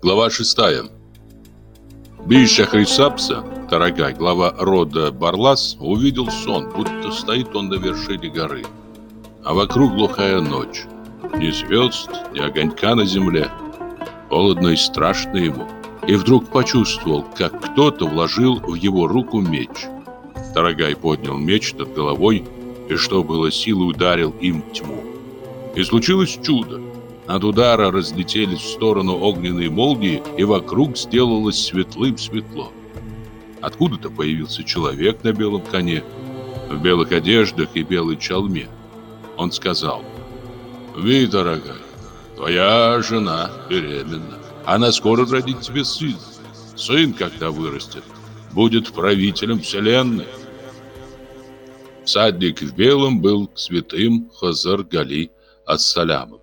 Глава 6. Бища Хрисапса, Тарагай, глава рода Барлас, увидел сон, будто стоит он на вершине горы. А вокруг глухая ночь. Ни звезд, ни огонька на земле. Холодно и страшно ему. И вдруг почувствовал, как кто-то вложил в его руку меч. Тарагай поднял меч над головой и, что было силы, ударил им тьму. И случилось чудо. От удара разлетелись в сторону огненные молнии, и вокруг сделалось светлым светло. Откуда-то появился человек на белом коне, в белых одеждах и белой чалме. Он сказал, «Ви, дорогая, твоя жена беременна. Она скоро родит тебе сын. Сын, когда вырастет, будет правителем вселенной». Всадник в белом был святым Хазар Гали Ассалямом.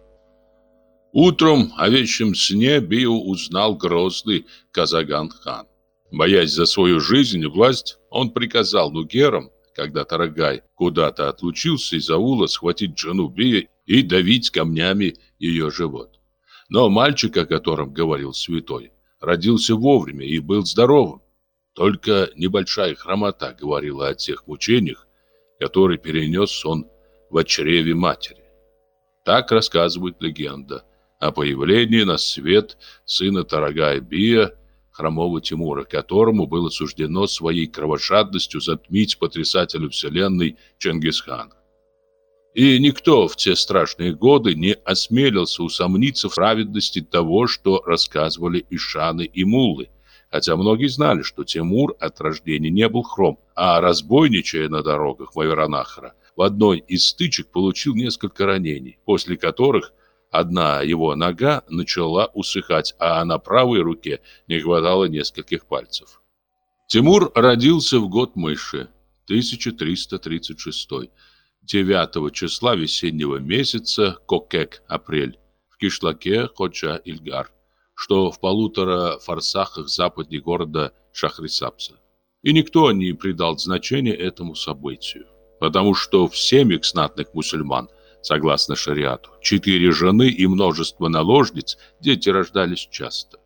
Утром о вечном сне Био узнал грозный Казаган-хан. Боясь за свою жизнь и власть, он приказал нугерам, когда Тарагай куда-то отлучился из аула, схватить жену Бия и давить камнями ее живот. Но мальчик, о котором говорил святой, родился вовремя и был здоровым. Только небольшая хромота говорила о тех мучениях, которые перенес он в чреве матери. Так рассказывает легенда о появлении на свет сына Тарагая Бия, хромого Тимура, которому было суждено своей кровожадностью затмить потрясателю вселенной Чингисхана. И никто в те страшные годы не осмелился усомниться в праведности того, что рассказывали Ишаны и Муллы, хотя многие знали, что Тимур от рождения не был хром, а разбойничая на дорогах Вайранахара, в одной из стычек получил несколько ранений, после которых Одна его нога начала усыхать, а на правой руке не хватало нескольких пальцев. Тимур родился в год мыши, 1336, 9 числа весеннего месяца Кокек-апрель, в кишлаке Хоча-Ильгар, что в полутора форсахах западнее города Шахрисапса. И никто не придал значения этому событию, потому что в семьях знатных мусульман согласно шариату. Четыре жены и множество наложниц, дети рождались часто.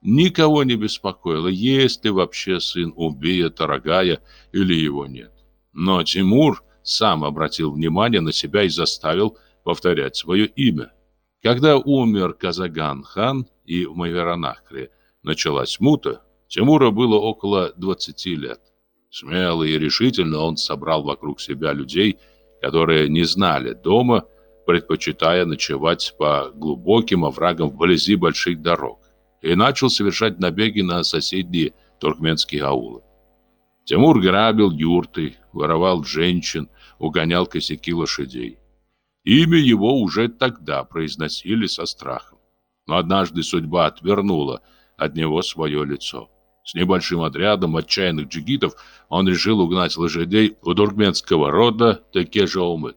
Никого не беспокоило, есть ли вообще сын убия Тарагая или его нет. Но Тимур сам обратил внимание на себя и заставил повторять свое имя. Когда умер Казаган-хан и в Маверанахре началась мута, Тимура было около 20 лет. Смелый и решительно он собрал вокруг себя людей которые не знали дома, предпочитая ночевать по глубоким оврагам вблизи больших дорог, и начал совершать набеги на соседние туркменские аулы. Тимур грабил юрты, воровал женщин, угонял косяки лошадей. Имя его уже тогда произносили со страхом. Но однажды судьба отвернула от него свое лицо. С небольшим отрядом отчаянных джигитов он решил угнать лошадей у туркменского рода Текежаумыт.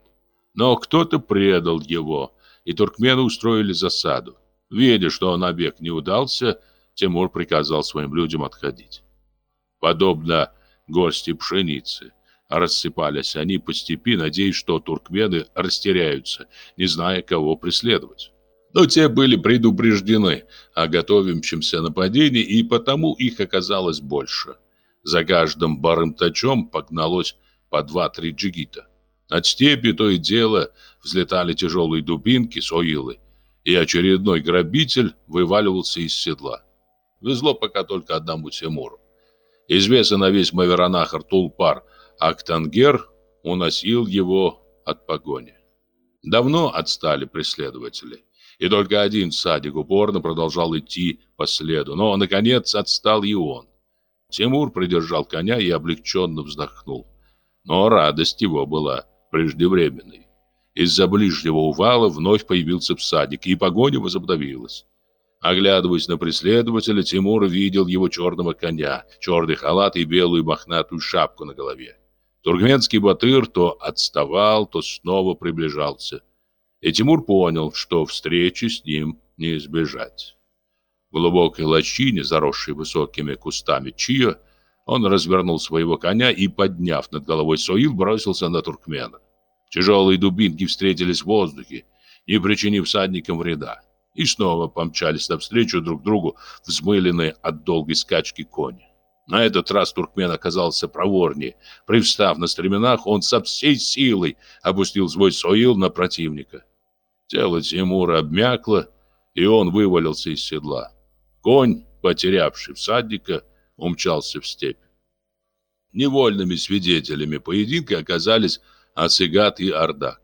Но кто-то предал его, и туркмены устроили засаду. Видя, что набег не удался, Тимур приказал своим людям отходить. Подобно горсти пшеницы, рассыпались они по степи, надеясь, что туркмены растеряются, не зная, кого преследовать. Но те были предупреждены о готовящемся нападении, и потому их оказалось больше. За каждым барымтачом погналось по два-три джигита. От степи то и дело взлетали тяжелые дубинки, соилы, и очередной грабитель вываливался из седла. Везло пока только одному Тимуру. Известный на весь Маверанахар Тулпар Актангер уносил его от погони. Давно отстали преследователи и только один всадник упорно продолжал идти по следу, но, наконец, отстал и он. Тимур придержал коня и облегченно вздохнул. Но радость его была преждевременной. Из-за ближнего увала вновь появился всадник, и погоня возобновилась. Оглядываясь на преследователя, Тимур видел его черного коня, черный халат и белую мохнатую шапку на голове. Туркменский батыр то отставал, то снова приближался. И Тимур понял, что встречи с ним не избежать. В глубокой лощине, заросшей высокими кустами чия, он развернул своего коня и, подняв над головой Соил, бросился на туркмена. Тяжелые дубинки встретились в воздухе, не причинив всадникам вреда. и снова помчались навстречу друг другу взмыленные от долгой скачки кони. На этот раз туркмен оказался проворнее. Привстав на стременах, он со всей силой опустил свой соил на противника. Тело Тимура обмякло, и он вывалился из седла. Конь, потерявший всадника, умчался в степь. Невольными свидетелями поединка оказались Ацигат и Ардак.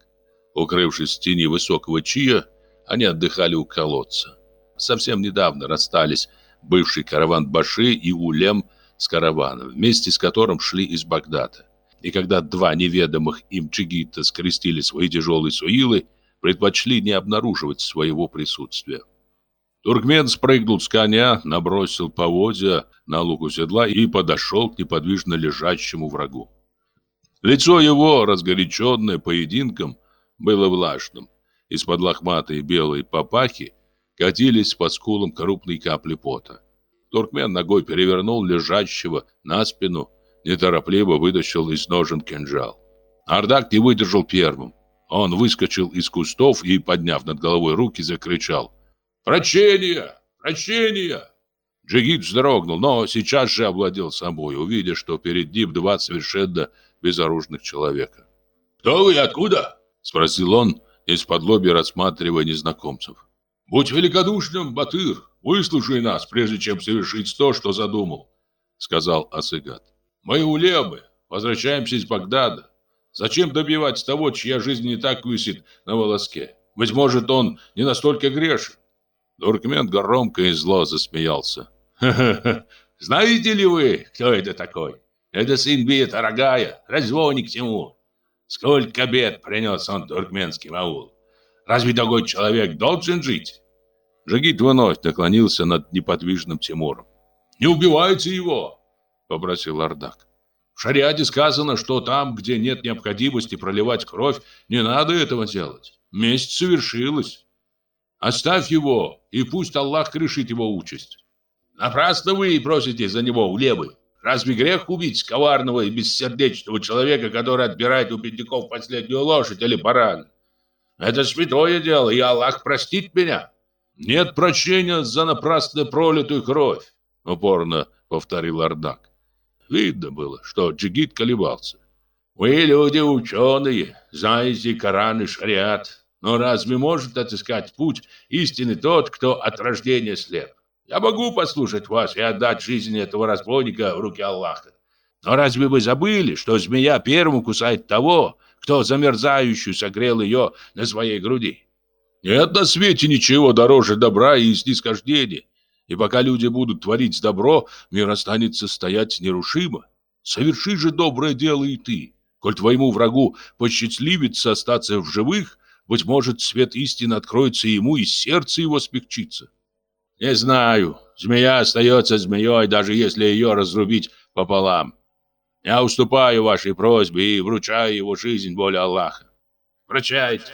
Укрывшись в тени высокого чия, они отдыхали у колодца. Совсем недавно расстались бывший караван Баши и Улем с караваном, вместе с которым шли из Багдада. И когда два неведомых им чигита скрестили свои тяжелые суилы, предпочли не обнаруживать своего присутствия. Туркмен спрыгнул с коня, набросил поводья на луку седла и подошел к неподвижно лежащему врагу. Лицо его, разгоряченное поединком, было влажным. Из-под лохматой белой папахи катились по скулам крупные капли пота. Туркмен ногой перевернул лежащего на спину, неторопливо вытащил из ножен кинжал. Ардак не выдержал первым. Он выскочил из кустов и, подняв над головой руки, закричал «Прощение! Прощение!» Джигит вздрогнул, но сейчас же овладел собой, увидя, что перед ним два совершенно безоружных человека. «Кто вы и откуда?» — спросил он, из-под лоби рассматривая незнакомцев. «Будь великодушным, Батыр, выслушай нас, прежде чем совершить то, что задумал», — сказал Асыгат. «Мы улемы, возвращаемся из Багдада. Зачем добивать того, чья жизнь не так висит на волоске? Быть может, он не настолько грешен. Туркмен громко и зло засмеялся. «Ха-ха-ха! Знаете ли вы, кто это такой? Это сын Бия Тарагая, разводник Тимур. Сколько бед принес он туркменским аул. Разве такой человек должен жить?» Жигит вновь наклонился над неподвижным Тимуром. «Не убивайте его!» — попросил Ардак. В шариате сказано, что там, где нет необходимости проливать кровь, не надо этого делать. Месть совершилась. Оставь его, и пусть Аллах решит его участь. Напрасно вы просите за него улебы. Разве грех убить коварного и бессердечного человека, который отбирает у бедняков последнюю лошадь или баран? Это святое дело, и Аллах простит меня. Нет прощения за напрасно пролитую кровь, упорно повторил Ардак. Видно было, что Джигит колебался. Вы люди ученые, знаете Коран и шариат. Но разве может отыскать путь истины тот, кто от рождения слеп? Я могу послушать вас и отдать жизнь этого разбойника в руки Аллаха. Но разве вы забыли, что змея первым кусает того, кто замерзающую согрел ее на своей груди? Нет на свете ничего дороже добра и снисхождения. И пока люди будут творить добро, мир останется стоять нерушимо. Соверши же доброе дело и ты. Коль твоему врагу посчастливится остаться в живых, быть может, свет истины откроется ему, и сердце его смягчится. Не знаю. Змея остается змеей, даже если ее разрубить пополам. Я уступаю вашей просьбе и вручаю его жизнь воле Аллаха. Прощайте.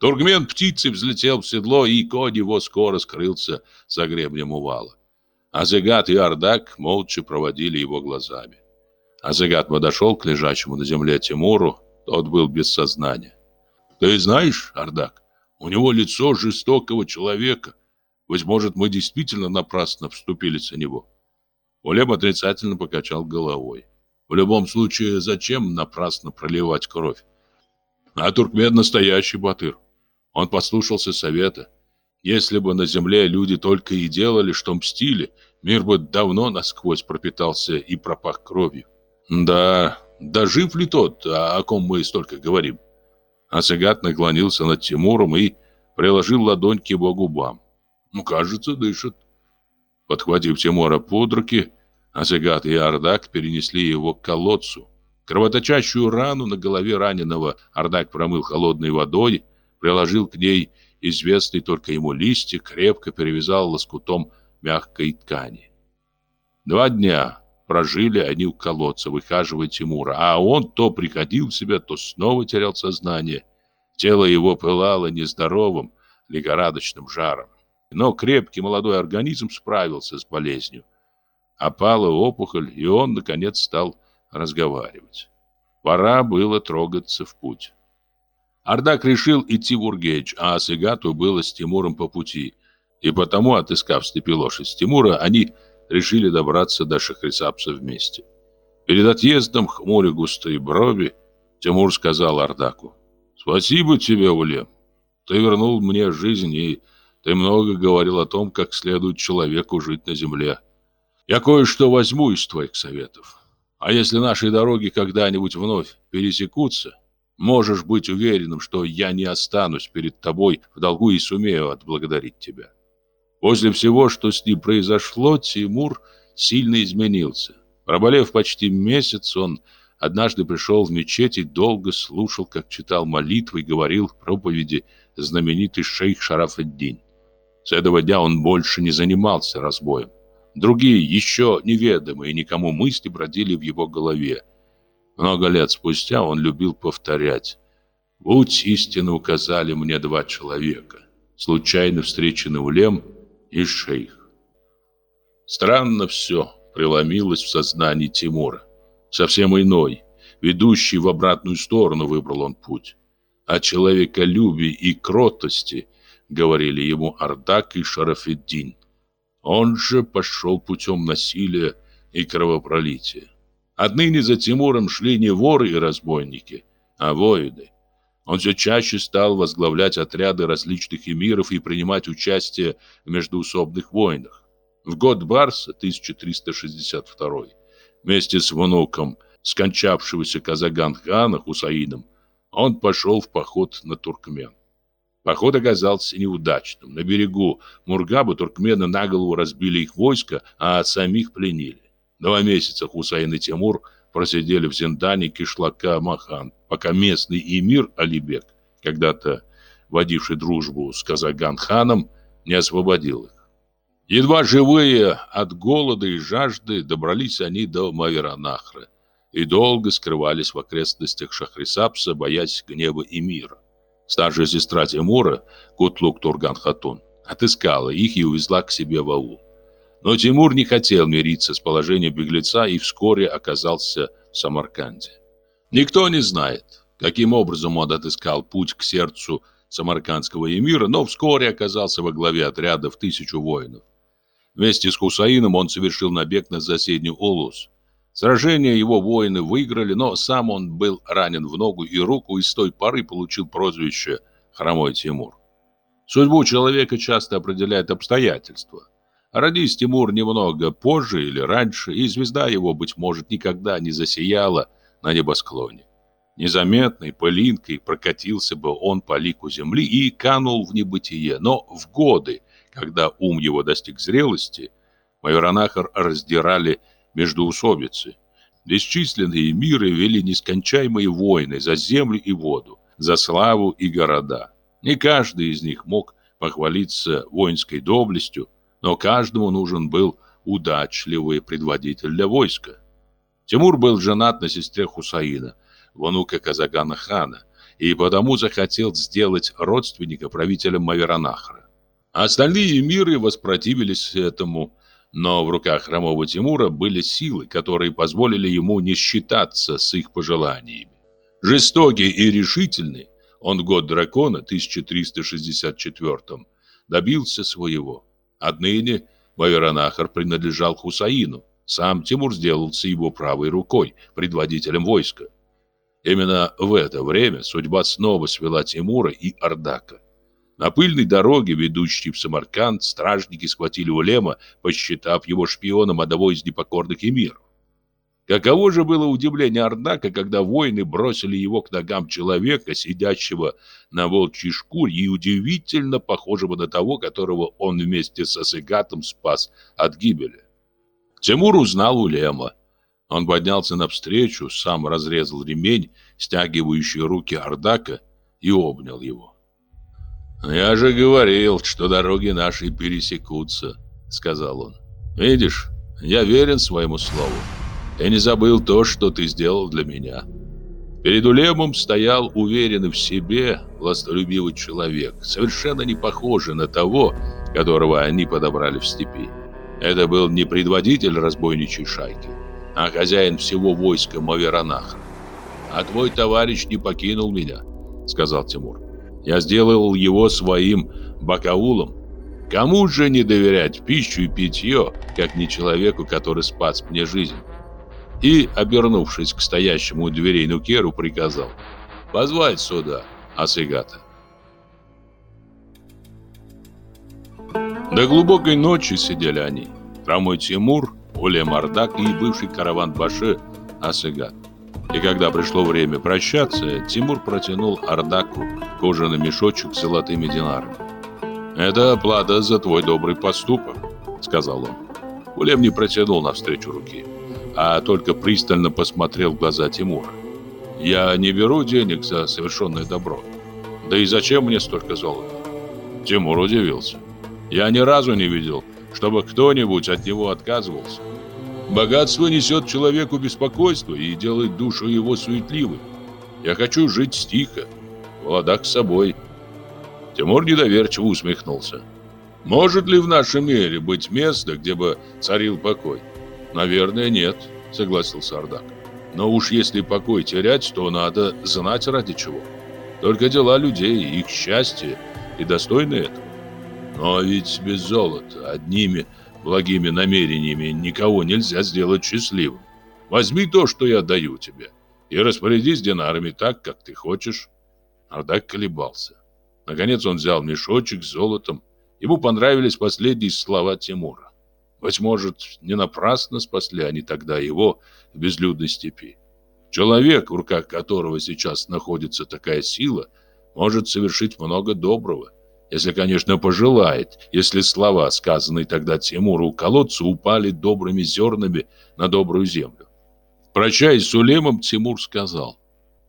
Тургмен птицей взлетел в седло, и конь его скоро скрылся за гребнем увала. Азегат и Ардак молча проводили его глазами. Азегат подошел к лежащему на земле Тимуру, тот был без сознания. Ты знаешь, Ардак, у него лицо жестокого человека. Быть может, мы действительно напрасно вступились за него. Улем отрицательно покачал головой. В любом случае, зачем напрасно проливать кровь? А Туркмен настоящий батыр. Он послушался совета. Если бы на земле люди только и делали, что мстили, мир бы давно насквозь пропитался и пропах кровью. Да, да жив ли тот, о ком мы столько говорим? Асагат наклонился над Тимуром и приложил ладонь к его губам. Ну, кажется, дышит. Подхватив Тимура под руки, Асагат и Ардак перенесли его к колодцу. Кровоточащую рану на голове раненого Ардак промыл холодной водой, приложил к ней известный только ему листик, крепко перевязал лоскутом мягкой ткани. Два дня прожили они у колодца, выхаживая Тимура, а он то приходил в себя, то снова терял сознание. Тело его пылало нездоровым, лихорадочным жаром. Но крепкий молодой организм справился с болезнью. Опала опухоль, и он, наконец, стал разговаривать. Пора было трогаться в путь. Ардак решил идти в Ургеч, а Асигату было с Тимуром по пути, И потому, отыскав степи лошадь Тимура, они решили добраться до Шахрисапса вместе. Перед отъездом, хмуря густые брови, Тимур сказал Ардаку. «Спасибо тебе, Улем. Ты вернул мне жизнь, и ты много говорил о том, как следует человеку жить на земле. Я кое-что возьму из твоих советов. А если наши дороги когда-нибудь вновь пересекутся, можешь быть уверенным, что я не останусь перед тобой в долгу и сумею отблагодарить тебя». После всего, что с ним произошло, Тимур сильно изменился. Проболев почти месяц, он однажды пришел в мечеть и долго слушал, как читал молитвы и говорил проповеди знаменитый шейх Шараф-ад-Дин. С этого дня он больше не занимался разбоем. Другие, еще неведомые никому мысли бродили в его голове. Много лет спустя он любил повторять «Будь истинно указали мне два человека, случайно встреченный улем и шейх». Странно все преломилось в сознании Тимура. Совсем иной, ведущий в обратную сторону выбрал он путь. О человеколюбии и кротости говорили ему Ардак и Шарафеддин. Он же пошел путем насилия и кровопролития. Отныне за Тимуром шли не воры и разбойники, а воины. Он все чаще стал возглавлять отряды различных эмиров и принимать участие в междуусобных войнах. В год Барса, 1362 вместе с внуком скончавшегося Казаган-хана Хусаином, он пошел в поход на Туркмен. Поход оказался неудачным. На берегу Мургаба туркмены наголову разбили их войско, а самих пленили. Два месяца Хусаин и Тимур просидели в Зиндане кишлака Махан, пока местный эмир Алибек, когда-то водивший дружбу с Казаган-ханом, не освободил их. Едва живые от голода и жажды добрались они до Маверанахра и долго скрывались в окрестностях Шахрисапса, боясь гнева и мира. Старшая сестра Тимура, Кутлук Турган-Хатун, отыскала их и увезла к себе в аул. Но Тимур не хотел мириться с положением беглеца и вскоре оказался в Самарканде. Никто не знает, каким образом он отыскал путь к сердцу самаркандского эмира, но вскоре оказался во главе отряда в тысячу воинов. Вместе с Хусаином он совершил набег на соседний Улус. Сражение его воины выиграли, но сам он был ранен в ногу и руку и с той поры получил прозвище «Хромой Тимур». Судьбу человека часто определяет обстоятельства. Родись Тимур немного позже или раньше, и звезда его, быть может, никогда не засияла на небосклоне. Незаметной пылинкой прокатился бы он по лику земли и канул в небытие, но в годы, когда ум его достиг зрелости, Майоранахар раздирали междоусобицы. Бесчисленные миры вели нескончаемые войны за землю и воду, за славу и города. Не каждый из них мог похвалиться воинской доблестью, но каждому нужен был удачливый предводитель для войска. Тимур был женат на сестре Хусаина, внука Казагана хана, и потому захотел сделать родственника правителем Маверанахра. Остальные миры воспротивились этому, но в руках хромого Тимура были силы, которые позволили ему не считаться с их пожеланиями. Жестокий и решительный, он год дракона 1364 добился своего. Отныне Ваверанахар принадлежал Хусаину. Сам Тимур сделался его правой рукой, предводителем войска. Именно в это время судьба снова свела Тимура и Ардака. На пыльной дороге, ведущей в Самарканд, стражники схватили Улема, посчитав его шпионом одного из непокорных эмиров. Каково же было удивление Ардака, когда воины бросили его к ногам человека, сидящего на волчьей шкуре и удивительно похожего на того, которого он вместе со Сыгатом спас от гибели. Тимур узнал Улема. Он поднялся навстречу, сам разрезал ремень, стягивающий руки Ардака, и обнял его. «Я же говорил, что дороги наши пересекутся», — сказал он. «Видишь, я верен своему слову. Я не забыл то, что ты сделал для меня». Перед Улемом стоял уверенный в себе, властолюбивый человек, совершенно не похожий на того, которого они подобрали в степи. Это был не предводитель разбойничьей шайки, а хозяин всего войска Маверанаха. «А твой товарищ не покинул меня», — сказал Тимур. Я сделал его своим бакаулом. Кому же не доверять пищу и питье, как не человеку, который спас мне жизнь? И, обернувшись к стоящему у дверей Нукеру, приказал «Позвать сюда, Асигата». До глубокой ночи сидели они. Хромой Тимур, Оля Мардак и бывший караван Баши Асыгат. И когда пришло время прощаться, Тимур протянул Ардаку кожаный мешочек с золотыми динарами. «Это плата за твой добрый поступок», — сказал он. Улем не протянул навстречу руки, а только пристально посмотрел в глаза Тимура. «Я не беру денег за совершенное добро. Да и зачем мне столько золота?» Тимур удивился. «Я ни разу не видел, чтобы кто-нибудь от него отказывался. Богатство несет человеку беспокойство и делает душу его суетливой. Я хочу жить тихо, в ладах с собой. Тимур недоверчиво усмехнулся. Может ли в нашем мире быть место, где бы царил покой? Наверное, нет, согласился Ардак. Но уж если покой терять, то надо знать ради чего. Только дела людей, их счастье и достойны этого. Но ведь без золота, одними Благими намерениями никого нельзя сделать счастливым. Возьми то, что я даю тебе, и распорядись динарами так, как ты хочешь. Ардак колебался. Наконец он взял мешочек с золотом. Ему понравились последние слова Тимура. Быть может, не напрасно спасли они тогда его в безлюдной степи. Человек, в руках которого сейчас находится такая сила, может совершить много доброго. Если, конечно, пожелает, если слова, сказанные тогда Тимуру у колодца, упали добрыми зернами на добрую землю. Прощаясь с Улемом, Тимур сказал,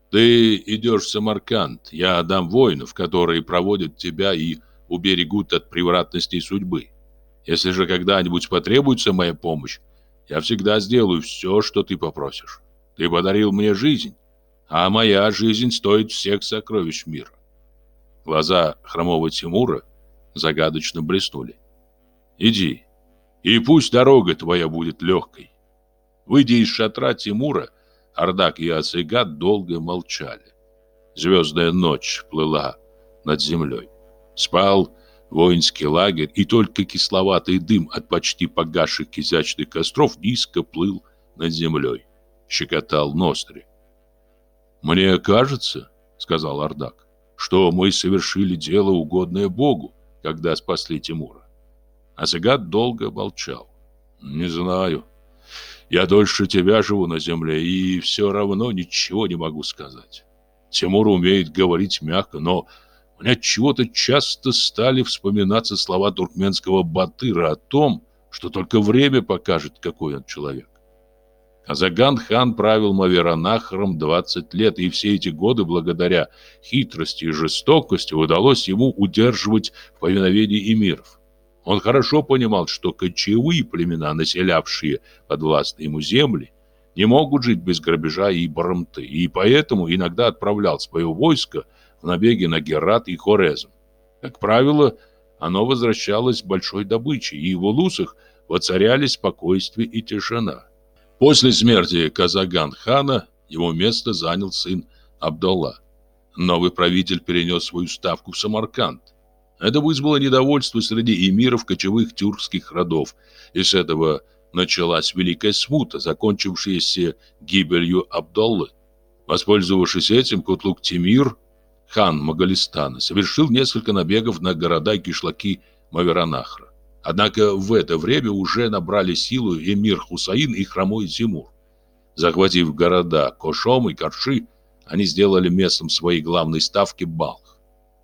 «Ты идешь в Самарканд, я отдам воинов, которые проводят тебя и уберегут от превратностей судьбы. Если же когда-нибудь потребуется моя помощь, я всегда сделаю все, что ты попросишь. Ты подарил мне жизнь, а моя жизнь стоит всех сокровищ мира. Глаза хромого Тимура загадочно блеснули. «Иди, и пусть дорога твоя будет легкой». Выйдя из шатра Тимура, Ардак и Ацигат долго молчали. Звездная ночь плыла над землей. Спал воинский лагерь, и только кисловатый дым от почти погасших кизячных костров низко плыл над землей, щекотал ноздри. «Мне кажется, — сказал Ардак, что мы совершили дело, угодное Богу, когда спасли Тимура. Азагат долго молчал. «Не знаю. Я дольше тебя живу на земле, и все равно ничего не могу сказать. Тимур умеет говорить мягко, но мне чего-то часто стали вспоминаться слова туркменского батыра о том, что только время покажет, какой он человек. Казаган-хан правил Маверанахром 20 лет, и все эти годы, благодаря хитрости и жестокости, удалось ему удерживать в повиновении эмиров. Он хорошо понимал, что кочевые племена, населявшие подвластные ему земли, не могут жить без грабежа и барамты, и поэтому иногда отправлял свое войско набеги на Герат и Хорезм. Как правило, оно возвращалось большой добычей, и в улусах воцарялись спокойствие и тишина. После смерти Казаган-хана его место занял сын Абдулла. Новый правитель перенес свою ставку в Самарканд. Это вызвало недовольство среди эмиров кочевых тюркских родов, и с этого началась Великая Смута, закончившаяся гибелью Абдуллы. Воспользовавшись этим, Кутлук Тимир, хан Магалистана, совершил несколько набегов на города и кишлаки Маверанахра. Однако в это время уже набрали силу эмир Хусаин и хромой Тимур. Захватив города Кошом и Карши, они сделали местом своей главной ставки Балх.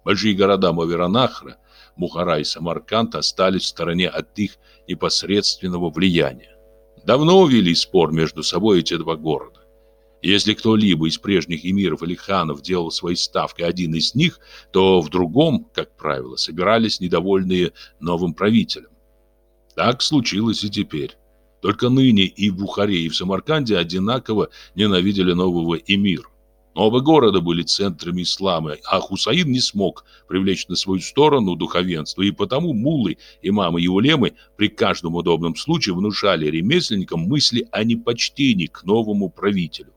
Большие города Маверанахра, Мухара и Самарканд остались в стороне от их непосредственного влияния. Давно вели спор между собой эти два города. Если кто-либо из прежних эмиров или ханов делал свои ставки один из них, то в другом, как правило, собирались недовольные новым правителем. Так случилось и теперь. Только ныне и в Бухаре, и в Самарканде одинаково ненавидели нового эмира. Оба города были центрами ислама, а Хусаин не смог привлечь на свою сторону духовенство, и потому муллы, имамы и улемы при каждом удобном случае внушали ремесленникам мысли о непочтении к новому правителю.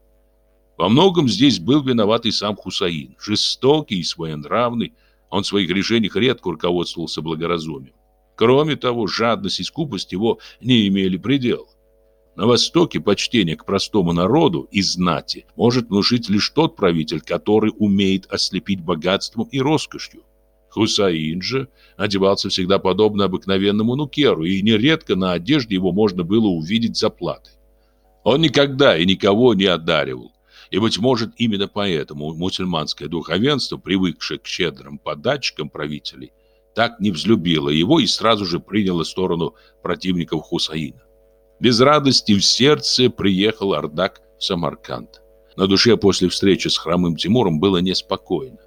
Во многом здесь был виноват и сам Хусаин, жестокий и своенравный, он в своих решениях редко руководствовался благоразумием. Кроме того, жадность и скупость его не имели предела. На Востоке почтение к простому народу и знати может внушить лишь тот правитель, который умеет ослепить богатством и роскошью. Хусаин же одевался всегда подобно обыкновенному нукеру, и нередко на одежде его можно было увидеть заплаты. Он никогда и никого не одаривал, и, быть может, именно поэтому мусульманское духовенство, привыкшее к щедрым подачкам правителей, так не взлюбило его и сразу же приняло сторону противников Хусаина. Без радости в сердце приехал Ардак в Самарканд. На душе после встречи с хромым Тимуром было неспокойно.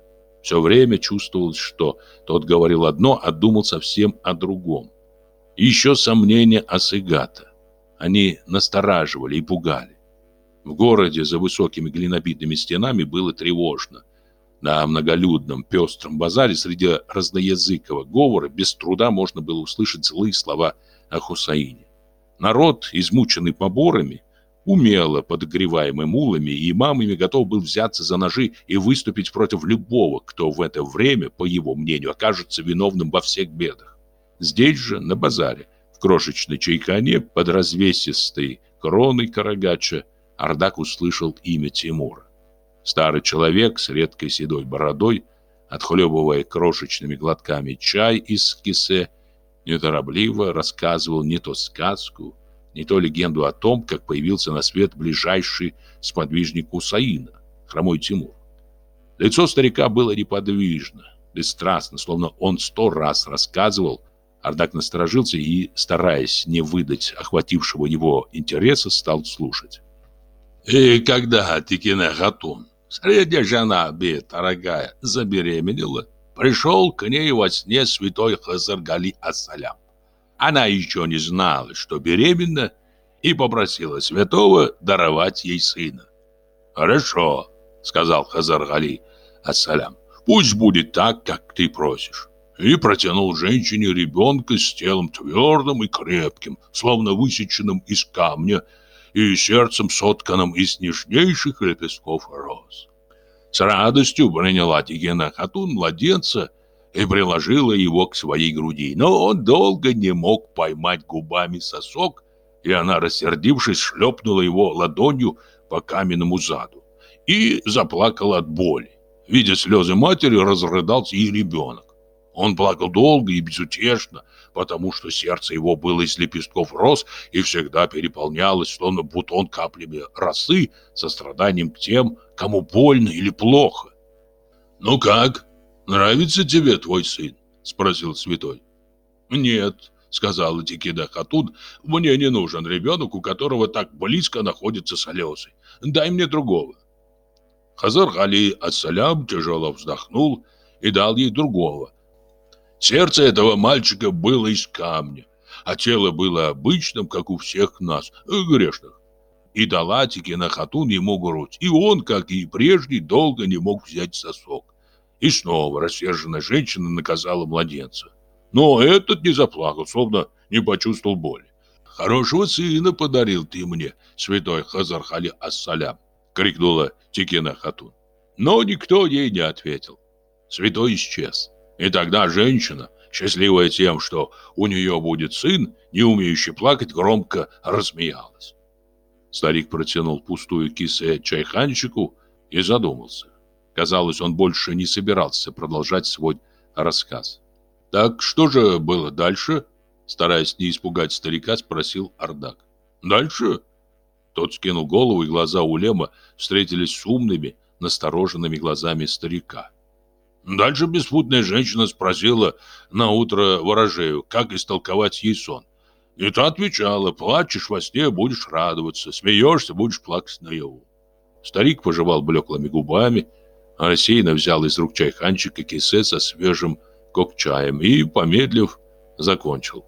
Все время чувствовалось, что тот говорил одно, а думал совсем о другом. еще сомнения о Сыгата. Они настораживали и пугали. В городе за высокими глинобитными стенами было тревожно. На многолюдном пестром базаре среди разноязыкового говора без труда можно было услышать злые слова о Хусаине. Народ, измученный поборами, умело подогреваемый мулами и имамами, готов был взяться за ножи и выступить против любого, кто в это время, по его мнению, окажется виновным во всех бедах. Здесь же, на базаре, в крошечной чайкане под развесистой кроной карагача, Ардак услышал имя Тимура. Старый человек с редкой седой бородой, отхлебывая крошечными глотками чай из кисе, неторопливо рассказывал не то сказку, не то легенду о том, как появился на свет ближайший сподвижник Усаина, хромой Тимур. Лицо старика было неподвижно, бесстрастно, словно он сто раз рассказывал. Ардак насторожился и, стараясь не выдать охватившего его интереса, стал слушать. «И когда Тикина Хатун, средняя жена Бет, дорогая, забеременела, пришел к ней во сне святой Хазаргали Ассалям. Она еще не знала, что беременна, и попросила святого даровать ей сына. «Хорошо», — сказал Хазар-Гали, ассалям, — «пусть будет так, как ты просишь». И протянул женщине ребенка с телом твердым и крепким, словно высеченным из камня, и сердцем сотканным из нежнейших лепестков роз. С радостью приняла Тигена Хатун младенца и приложила его к своей груди. Но он долго не мог поймать губами сосок, и она, рассердившись, шлепнула его ладонью по каменному заду и заплакала от боли. Видя слезы матери, разрыдался и ребенок. Он плакал долго и безутешно, потому что сердце его было из лепестков роз и всегда переполнялось, словно бутон каплями росы, состраданием к тем, кому больно или плохо. «Ну как?» «Нравится тебе твой сын?» — спросил святой. «Нет», — сказала Тикида Хатун, — «мне не нужен ребенок, у которого так близко находится слезы. Дай мне другого». Хазар Гали Ассалям тяжело вздохнул и дал ей другого. Сердце этого мальчика было из камня, а тело было обычным, как у всех нас, грешных. И дала Тикина Хатун ему грудь, и он, как и прежде, долго не мог взять сосок. И снова рассерженная женщина наказала младенца. Но этот не заплакал, словно не почувствовал боли. «Хорошего сына подарил ты мне, святой Хазархали Ассалям!» — крикнула Тикина Хатун. Но никто ей не ответил. Святой исчез. И тогда женщина, счастливая тем, что у нее будет сын, не умеющий плакать, громко рассмеялась. Старик протянул пустую кисе чайханчику и задумался. Казалось, он больше не собирался продолжать свой рассказ. «Так что же было дальше?» Стараясь не испугать старика, спросил Ардак. «Дальше?» Тот скинул голову, и глаза у Лема встретились с умными, настороженными глазами старика. Дальше беспутная женщина спросила на утро ворожею, как истолковать ей сон. И та отвечала, плачешь во сне, будешь радоваться, смеешься, будешь плакать наяву. Старик пожевал блеклыми губами, а рассеянно взял из рук чайханчика кисе со свежим кокчаем и, помедлив, закончил.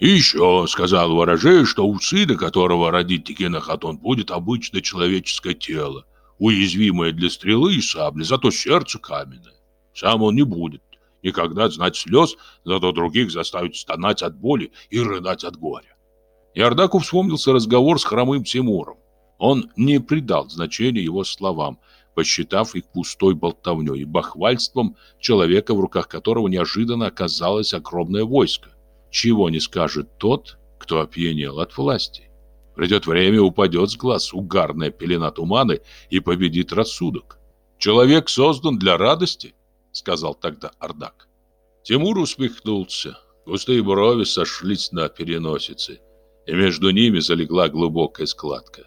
«И еще», — сказал ворожей, что у сына, которого родит Тикена Хатон, будет обычное человеческое тело, уязвимое для стрелы и сабли, зато сердце каменное. Сам он не будет никогда знать слез, зато других заставит стонать от боли и рыдать от горя. И Ардаку вспомнился разговор с хромым Тимуром. Он не придал значения его словам, посчитав их пустой болтовней и бахвальством человека, в руках которого неожиданно оказалось огромное войско. чего не скажет тот, кто опьянел от власти. Придет время, упадет с глаз угарная пелена тумана и победит рассудок. Человек создан для радости, сказал тогда Ардак. Тимур усмехнулся. Густые брови сошлись на переносице, и между ними залегла глубокая складка.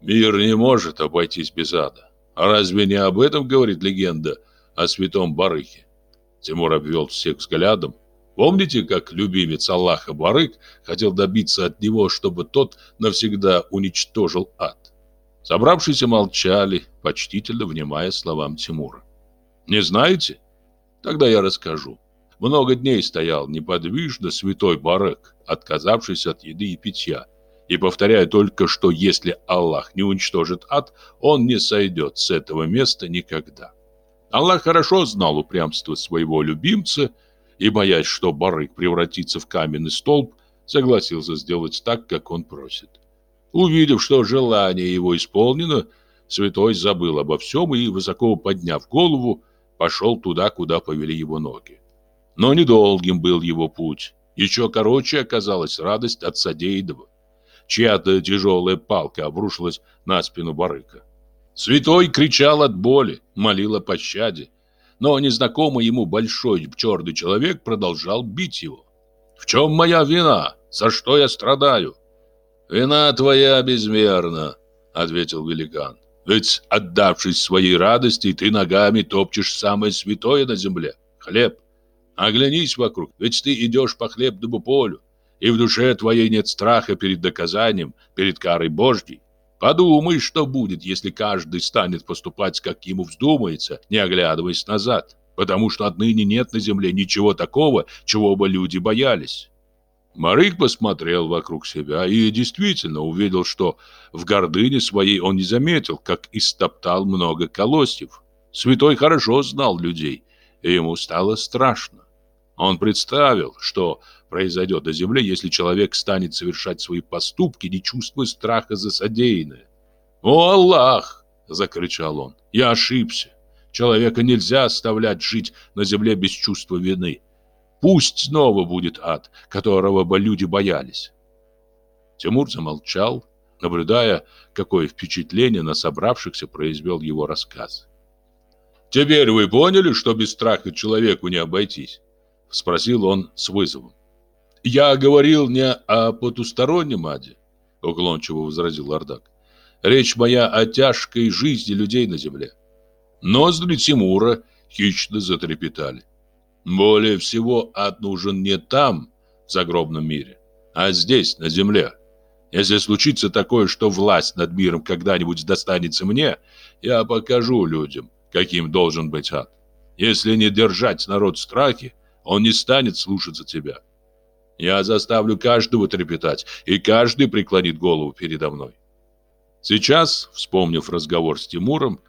Мир не может обойтись без ада. А разве не об этом говорит легенда о святом Барыхе? Тимур обвел всех взглядом. Помните, как любимец Аллаха Барык хотел добиться от него, чтобы тот навсегда уничтожил ад? Собравшиеся молчали, почтительно внимая словам Тимура. Не знаете? Тогда я расскажу. Много дней стоял неподвижно святой Барык, отказавшись от еды и питья, и повторяя только, что если Аллах не уничтожит ад, он не сойдет с этого места никогда. Аллах хорошо знал упрямство своего любимца и, боясь, что барык превратится в каменный столб, согласился сделать так, как он просит. Увидев, что желание его исполнено, святой забыл обо всем и, высоко подняв голову, пошел туда, куда повели его ноги. Но недолгим был его путь. Еще короче оказалась радость от содеянного. Чья-то тяжелая палка обрушилась на спину барыка. Святой кричал от боли, молил о пощаде. Но незнакомый ему большой черный человек продолжал бить его. «В чем моя вина? За что я страдаю?» «Вина твоя безмерна», — ответил великан. «Ведь, отдавшись своей радости, ты ногами топчешь самое святое на земле — хлеб. Оглянись вокруг, ведь ты идешь по хлебному полю, и в душе твоей нет страха перед доказанием, перед карой Божьей. Подумай, что будет, если каждый станет поступать, как ему вздумается, не оглядываясь назад, потому что отныне нет на земле ничего такого, чего бы люди боялись. Марык посмотрел вокруг себя и действительно увидел, что в гордыне своей он не заметил, как истоптал много колосьев. Святой хорошо знал людей, и ему стало страшно. Он представил, что произойдет на земле, если человек станет совершать свои поступки, не чувствуя страха за содеянное. «О, Аллах!» — закричал он. «Я ошибся. Человека нельзя оставлять жить на земле без чувства вины. Пусть снова будет ад, которого бы люди боялись». Тимур замолчал, наблюдая, какое впечатление на собравшихся произвел его рассказ. «Теперь вы поняли, что без страха человеку не обойтись?» — спросил он с вызовом. «Я говорил не о потустороннем аде», — уклончиво возразил Ардак. «Речь моя о тяжкой жизни людей на земле». Ноздри Тимура хищно затрепетали. «Более всего ад нужен не там, в загробном мире, а здесь, на земле. Если случится такое, что власть над миром когда-нибудь достанется мне, я покажу людям, каким должен быть ад. Если не держать народ в страхе, он не станет слушаться тебя. Я заставлю каждого трепетать, и каждый преклонит голову передо мной. Сейчас, вспомнив разговор с Тимуром,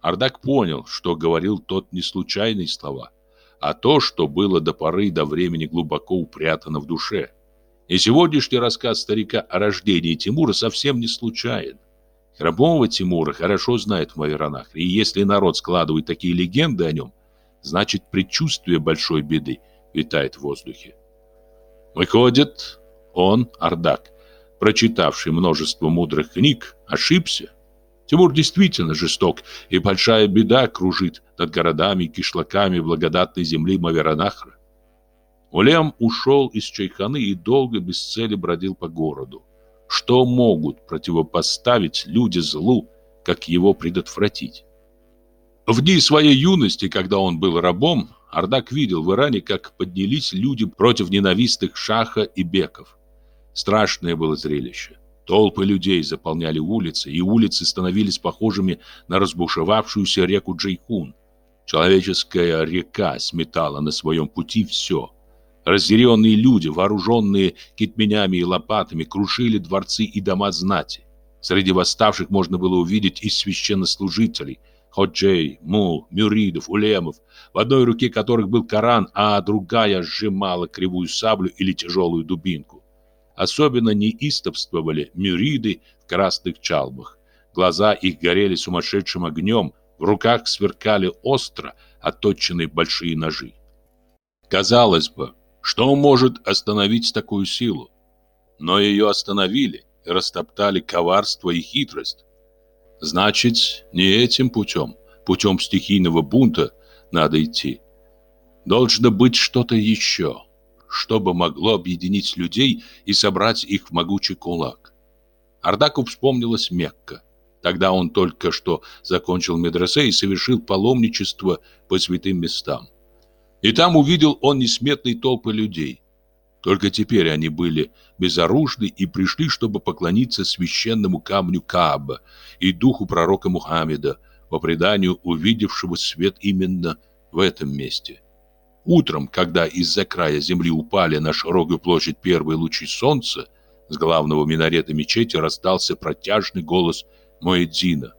Ардак понял, что говорил тот не случайные слова, а то, что было до поры до времени глубоко упрятано в душе. И сегодняшний рассказ старика о рождении Тимура совсем не случайен. Храбового Тимура хорошо знает в Маверанах, и если народ складывает такие легенды о нем, значит предчувствие большой беды витает в воздухе. Выходит, он, Ардак, прочитавший множество мудрых книг, ошибся. Тимур действительно жесток, и большая беда кружит над городами и кишлаками благодатной земли Маверанахра. Улем ушел из Чайханы и долго без цели бродил по городу. Что могут противопоставить люди злу, как его предотвратить? В дни своей юности, когда он был рабом, Ардак видел в Иране, как поднялись люди против ненавистных шаха и беков. Страшное было зрелище. Толпы людей заполняли улицы, и улицы становились похожими на разбушевавшуюся реку Джейхун. Человеческая река сметала на своем пути все. Разъяренные люди, вооруженные китменями и лопатами, крушили дворцы и дома знати. Среди восставших можно было увидеть и священнослужителей – ходжей, мул, мюридов, улемов, в одной руке которых был Коран, а другая сжимала кривую саблю или тяжелую дубинку. Особенно неистовствовали мюриды в красных чалбах. Глаза их горели сумасшедшим огнем, в руках сверкали остро отточенные большие ножи. Казалось бы, Что может остановить такую силу? Но ее остановили и растоптали коварство и хитрость. Значит, не этим путем, путем стихийного бунта надо идти. Должно быть что-то еще, чтобы могло объединить людей и собрать их в могучий кулак. Ардаку вспомнилась Мекка. Тогда он только что закончил медресе и совершил паломничество по святым местам. И там увидел он несметные толпы людей. Только теперь они были безоружны и пришли, чтобы поклониться священному камню Кааба и духу пророка Мухаммеда, по преданию увидевшего свет именно в этом месте. Утром, когда из-за края земли упали на широкую площадь первые лучи солнца, с главного минарета мечети раздался протяжный голос Муэдзина.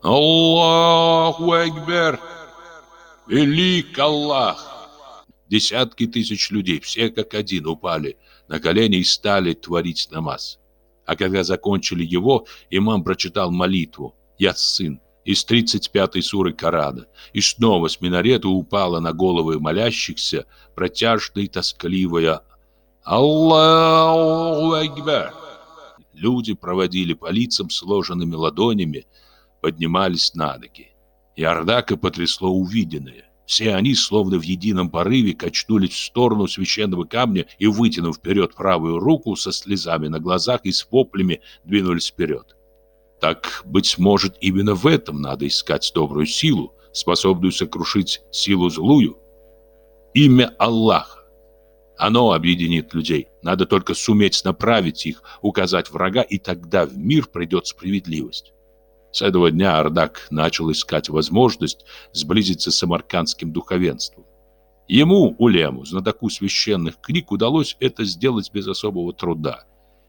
«Аллаху Экбер! Велик Аллах!» Десятки тысяч людей, все как один, упали на колени и стали творить намаз. А когда закончили его, имам прочитал молитву «Яссин» из 35-й суры Корана, и снова с минарета упала на головы молящихся протяжная и тоскливая «Аллаху Акбар!» Люди проводили по лицам сложенными ладонями, поднимались на ноги. И Ардака потрясло увиденное. Все они, словно в едином порыве, качнулись в сторону священного камня и, вытянув вперед правую руку со слезами на глазах и с воплями, двинулись вперед. Так, быть может, именно в этом надо искать добрую силу, способную сокрушить силу злую. Имя Аллаха. Оно объединит людей. Надо только суметь направить их, указать врага, и тогда в мир придет справедливость. С этого дня Ардак начал искать возможность сблизиться с самаркандским духовенством. Ему, Улему, знатоку священных книг, удалось это сделать без особого труда.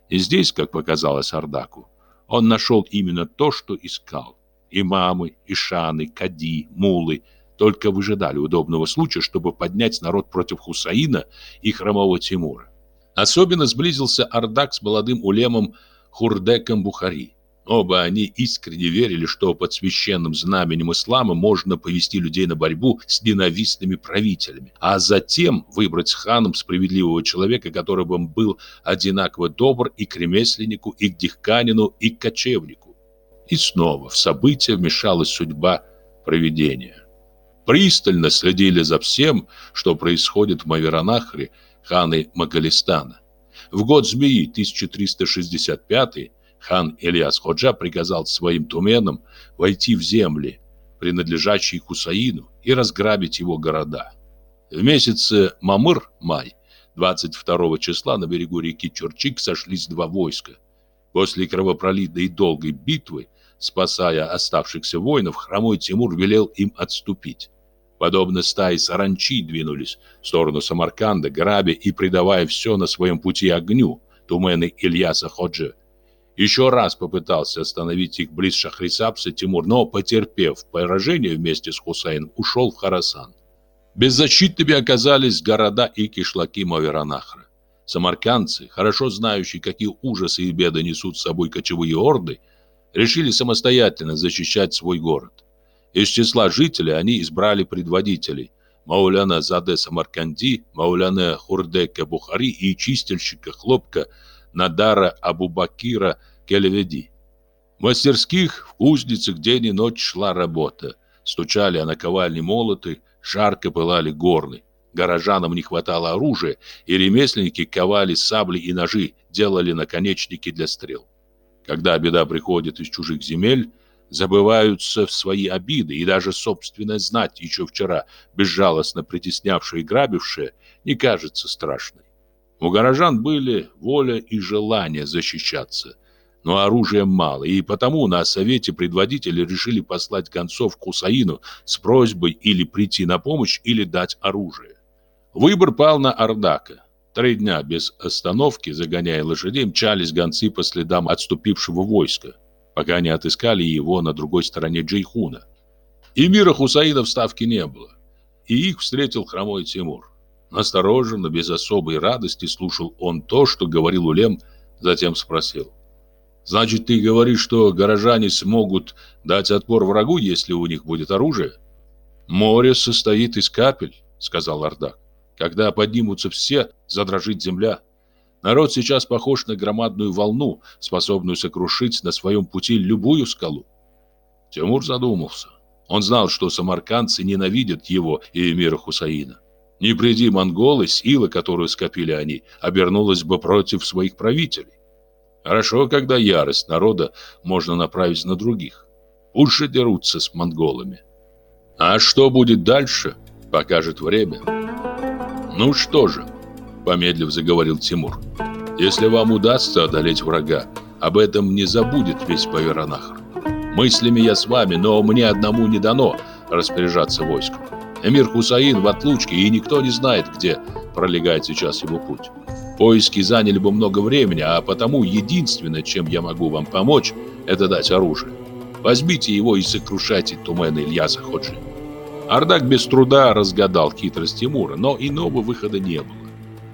И здесь, как показалось Ардаку, он нашел именно то, что искал. Имамы, ишаны, кади, мулы – только выжидали удобного случая, чтобы поднять народ против Хусаина и хромого Тимура. Особенно сблизился Ардак с молодым улемом Хурдеком Бухари. Оба они искренне верили, что под священным знаменем ислама можно повести людей на борьбу с ненавистными правителями, а затем выбрать ханом справедливого человека, который бы был одинаково добр и к ремесленнику, и к дихканину, и к кочевнику. И снова в события вмешалась судьба провидения пристально следили за всем, что происходит в Маверанахре, ханы Магалистана. В год змеи 1365 хан Ильяс Ходжа приказал своим туменам войти в земли, принадлежащие Хусаину, и разграбить его города. В месяце Мамыр, май, 22 числа на берегу реки Чурчик сошлись два войска. После кровопролитной и долгой битвы, спасая оставшихся воинов, хромой Тимур велел им отступить подобно стае саранчи, двинулись в сторону Самарканда, грабя и предавая все на своем пути огню, тумены Ильяса Ходжи. Еще раз попытался остановить их близ Шахрисапса Тимур, но, потерпев поражение вместе с Хусейном, ушел в Харасан. Беззащитными оказались города и кишлаки Маверанахра. Самаркандцы, хорошо знающие, какие ужасы и беды несут с собой кочевые орды, решили самостоятельно защищать свой город. Из числа жителей они избрали предводителей Мауляна Заде Самарканди, Мауляна Хурдека Бухари и чистильщика хлопка Надара Абубакира Келеведи. В мастерских, в кузницах день и ночь шла работа. Стучали о наковальне молоты, жарко пылали горны. Горожанам не хватало оружия, и ремесленники ковали сабли и ножи, делали наконечники для стрел. Когда беда приходит из чужих земель, забываются в свои обиды, и даже собственная знать, еще вчера безжалостно притеснявшая и грабившая, не кажется страшной. У горожан были воля и желание защищаться, но оружия мало, и потому на совете предводители решили послать гонцов к Хусаину с просьбой или прийти на помощь, или дать оружие. Выбор пал на Ардака. Три дня без остановки, загоняя лошадей, мчались гонцы по следам отступившего войска пока не отыскали его на другой стороне Джейхуна. И мира Хусаина в ставке не было. И их встретил хромой Тимур. Настороженно, без особой радости слушал он то, что говорил Улем, затем спросил. «Значит, ты говоришь, что горожане смогут дать отпор врагу, если у них будет оружие?» «Море состоит из капель», — сказал Ардак. Когда поднимутся все, задрожит земля. Народ сейчас похож на громадную волну, способную сокрушить на своем пути любую скалу. Тимур задумался. Он знал, что самаркандцы ненавидят его и эмира Хусаина. Не приди монголы, сила, которую скопили они, обернулась бы против своих правителей. Хорошо, когда ярость народа можно направить на других. Лучше дерутся с монголами. А что будет дальше, покажет время. Ну что же, помедлив заговорил Тимур. Если вам удастся одолеть врага, об этом не забудет весь Паверанахр. Мыслями я с вами, но мне одному не дано распоряжаться войском. Эмир Хусаин в отлучке, и никто не знает, где пролегает сейчас его путь. Поиски заняли бы много времени, а потому единственное, чем я могу вам помочь, это дать оружие. Возьмите его и сокрушайте Тумена Ильяса Ходжи. Ардак без труда разгадал хитрость Тимура, но иного выхода не было.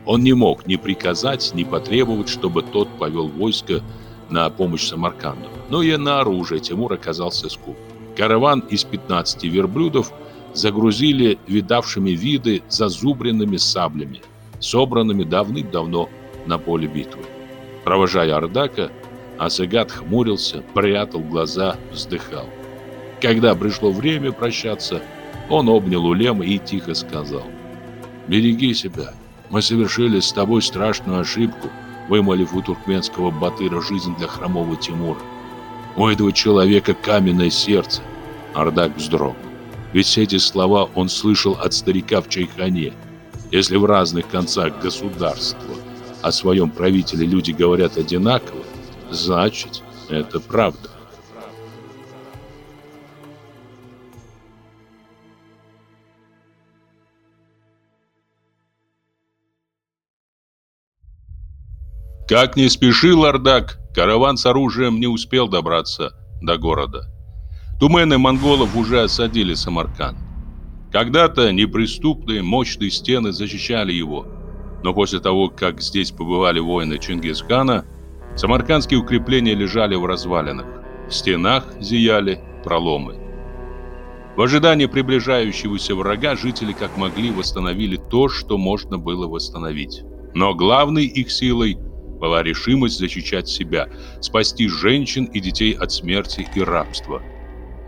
Он не мог ни приказать, ни потребовать, чтобы тот повел войско на помощь Самарканду. Но и на оружие Тимур оказался скуп. Караван из 15 верблюдов загрузили видавшими виды зазубренными саблями, собранными давным-давно на поле битвы. Провожая Ардака, Асагат хмурился, прятал глаза, вздыхал. Когда пришло время прощаться, он обнял Улема и тихо сказал. «Береги себя. Мы совершили с тобой страшную ошибку, вымолив у туркменского батыра жизнь для хромого Тимура. У этого человека каменное сердце». Ардак вздрогнул. Ведь эти слова он слышал от старика в Чайхане. Если в разных концах государства о своем правителе люди говорят одинаково, значит, это правда. Как не спешил Ардак, караван с оружием не успел добраться до города. Тумены монголов уже осадили Самарканд. Когда-то неприступные мощные стены защищали его, но после того, как здесь побывали воины Чингисхана, самаркандские укрепления лежали в развалинах. В стенах зияли проломы. В ожидании приближающегося врага жители как могли восстановили то, что можно было восстановить. Но главной их силой была решимость защищать себя, спасти женщин и детей от смерти и рабства.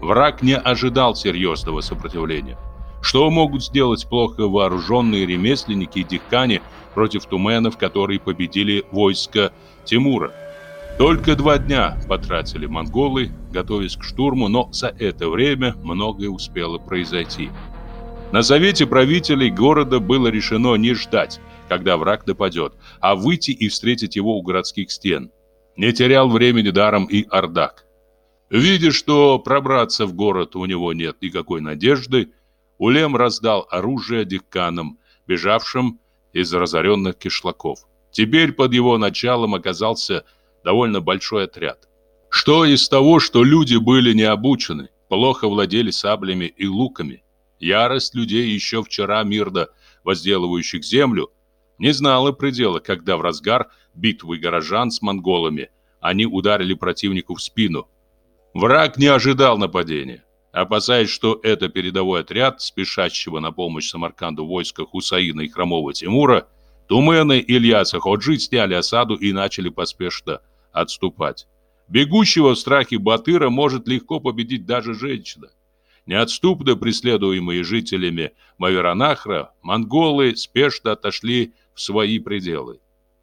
Враг не ожидал серьезного сопротивления. Что могут сделать плохо вооруженные ремесленники и дикане против туменов, которые победили войско Тимура? Только два дня потратили монголы, готовясь к штурму, но за это время многое успело произойти. На совете правителей города было решено не ждать, когда враг нападет, а выйти и встретить его у городских стен. Не терял времени даром и Ардак. Видя, что пробраться в город у него нет никакой надежды, Улем раздал оружие дикканам, бежавшим из разоренных кишлаков. Теперь под его началом оказался довольно большой отряд. Что из того, что люди были не обучены, плохо владели саблями и луками? Ярость людей еще вчера мирно возделывающих землю не знала предела, когда в разгар битвы горожан с монголами они ударили противнику в спину. Враг не ожидал нападения. Опасаясь, что это передовой отряд, спешащего на помощь Самарканду войска Хусаина и Хромого Тимура, Тумены Ильяса Ходжи сняли осаду и начали поспешно отступать. Бегущего в страхе Батыра может легко победить даже женщина. Неотступно преследуемые жителями Маверанахра, монголы спешно отошли в свои пределы.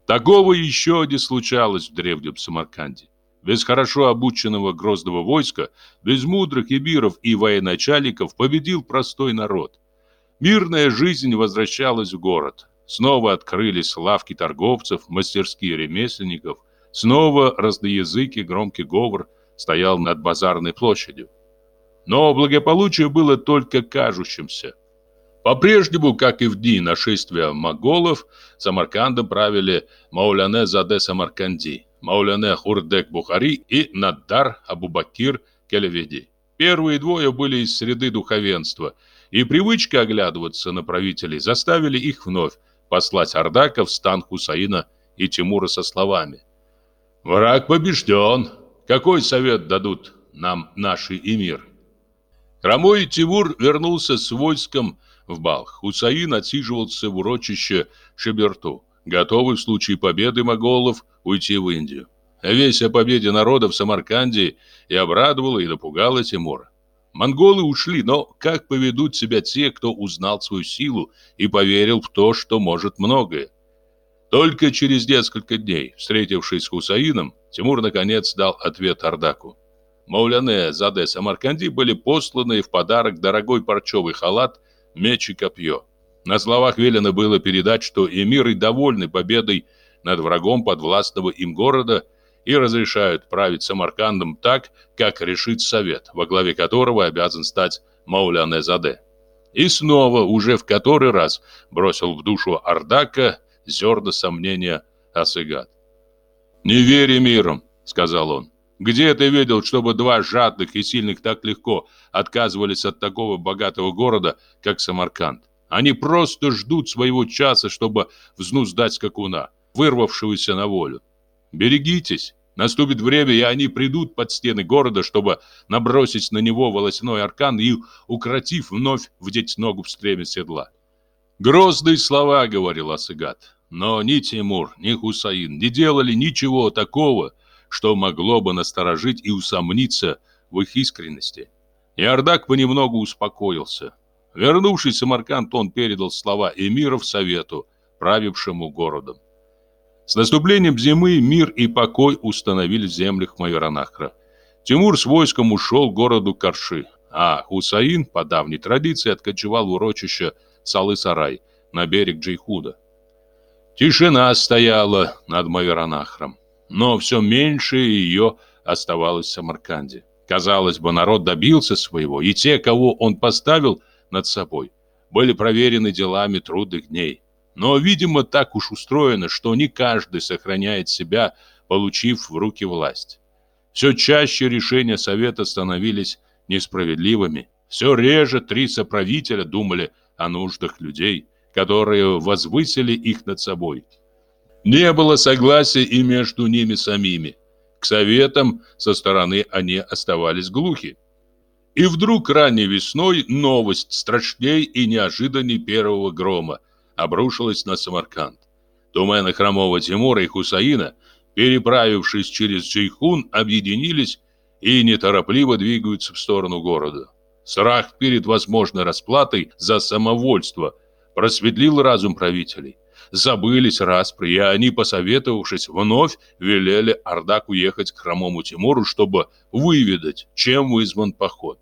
Такого еще не случалось в древнем Самарканде. Без хорошо обученного грозного войска, без мудрых ебиров и военачальников победил простой народ. Мирная жизнь возвращалась в город. Снова открылись лавки торговцев, мастерские ремесленников. Снова разноязыкий громкий говор стоял над базарной площадью. Но благополучие было только кажущимся. По-прежнему, как и в дни нашествия моголов, Самаркандом правили Мауляне Заде Самарканди, Мауляне Хурдек Бухари и Наддар Абубакир Келеведи. Первые двое были из среды духовенства, и привычка оглядываться на правителей заставили их вновь послать Ардака в стан Хусаина и Тимура со словами «Враг побежден. Какой совет дадут нам наши эмиры?» Хромой Тимур вернулся с войском в бал, Хусаин отсиживался в урочище Шеберту, готовый в случае победы моголов уйти в Индию. Весть о победе народа в Самарканде и обрадовала, и напугала Тимура. Монголы ушли, но как поведут себя те, кто узнал свою силу и поверил в то, что может многое? Только через несколько дней, встретившись с Хусаином, Тимур наконец дал ответ Ардаку. Мауляне Заде Самарканди были посланы в подарок дорогой парчевый халат, меч и копье. На словах велено было передать, что эмиры довольны победой над врагом подвластного им города и разрешают править Самаркандом так, как решит совет, во главе которого обязан стать Мауляне Заде. И снова, уже в который раз, бросил в душу Ардака зерна сомнения Асыгат. «Не верь миром», — сказал он. «Где ты видел, чтобы два жадных и сильных так легко отказывались от такого богатого города, как Самарканд? Они просто ждут своего часа, чтобы взнуздать скакуна, вырвавшегося на волю. Берегитесь, наступит время, и они придут под стены города, чтобы набросить на него волосяной аркан и, укротив, вновь вдеть ногу в стремя седла». Грозные слова, говорил Асыгат. Но ни Тимур, ни Хусаин не делали ничего такого, что могло бы насторожить и усомниться в их искренности. И Ардак понемногу успокоился. Вернувшись в Самарканд, он передал слова эмиров совету, правившему городом. С наступлением зимы мир и покой установили в землях Майоранахра. Тимур с войском ушел к городу Карши, а Хусаин, по давней традиции, откочевал в урочище Салы-Сарай на берег Джейхуда. Тишина стояла над Маверанахром, но все меньше ее оставалось в Самарканде. Казалось бы, народ добился своего, и те, кого он поставил над собой, были проверены делами трудных дней. Но, видимо, так уж устроено, что не каждый сохраняет себя, получив в руки власть. Все чаще решения совета становились несправедливыми. Все реже три соправителя думали о нуждах людей – которые возвысили их над собой. Не было согласия и между ними самими. К советам со стороны они оставались глухи. И вдруг ранней весной новость страшней и неожиданней первого грома обрушилась на Самарканд. Тумены Хромого Тимура и Хусаина, переправившись через Джейхун, объединились и неторопливо двигаются в сторону города. Страх перед возможной расплатой за самовольство просветлил разум правителей. Забылись распри, и они, посоветовавшись, вновь велели Ардак уехать к хромому Тимуру, чтобы выведать, чем вызван поход.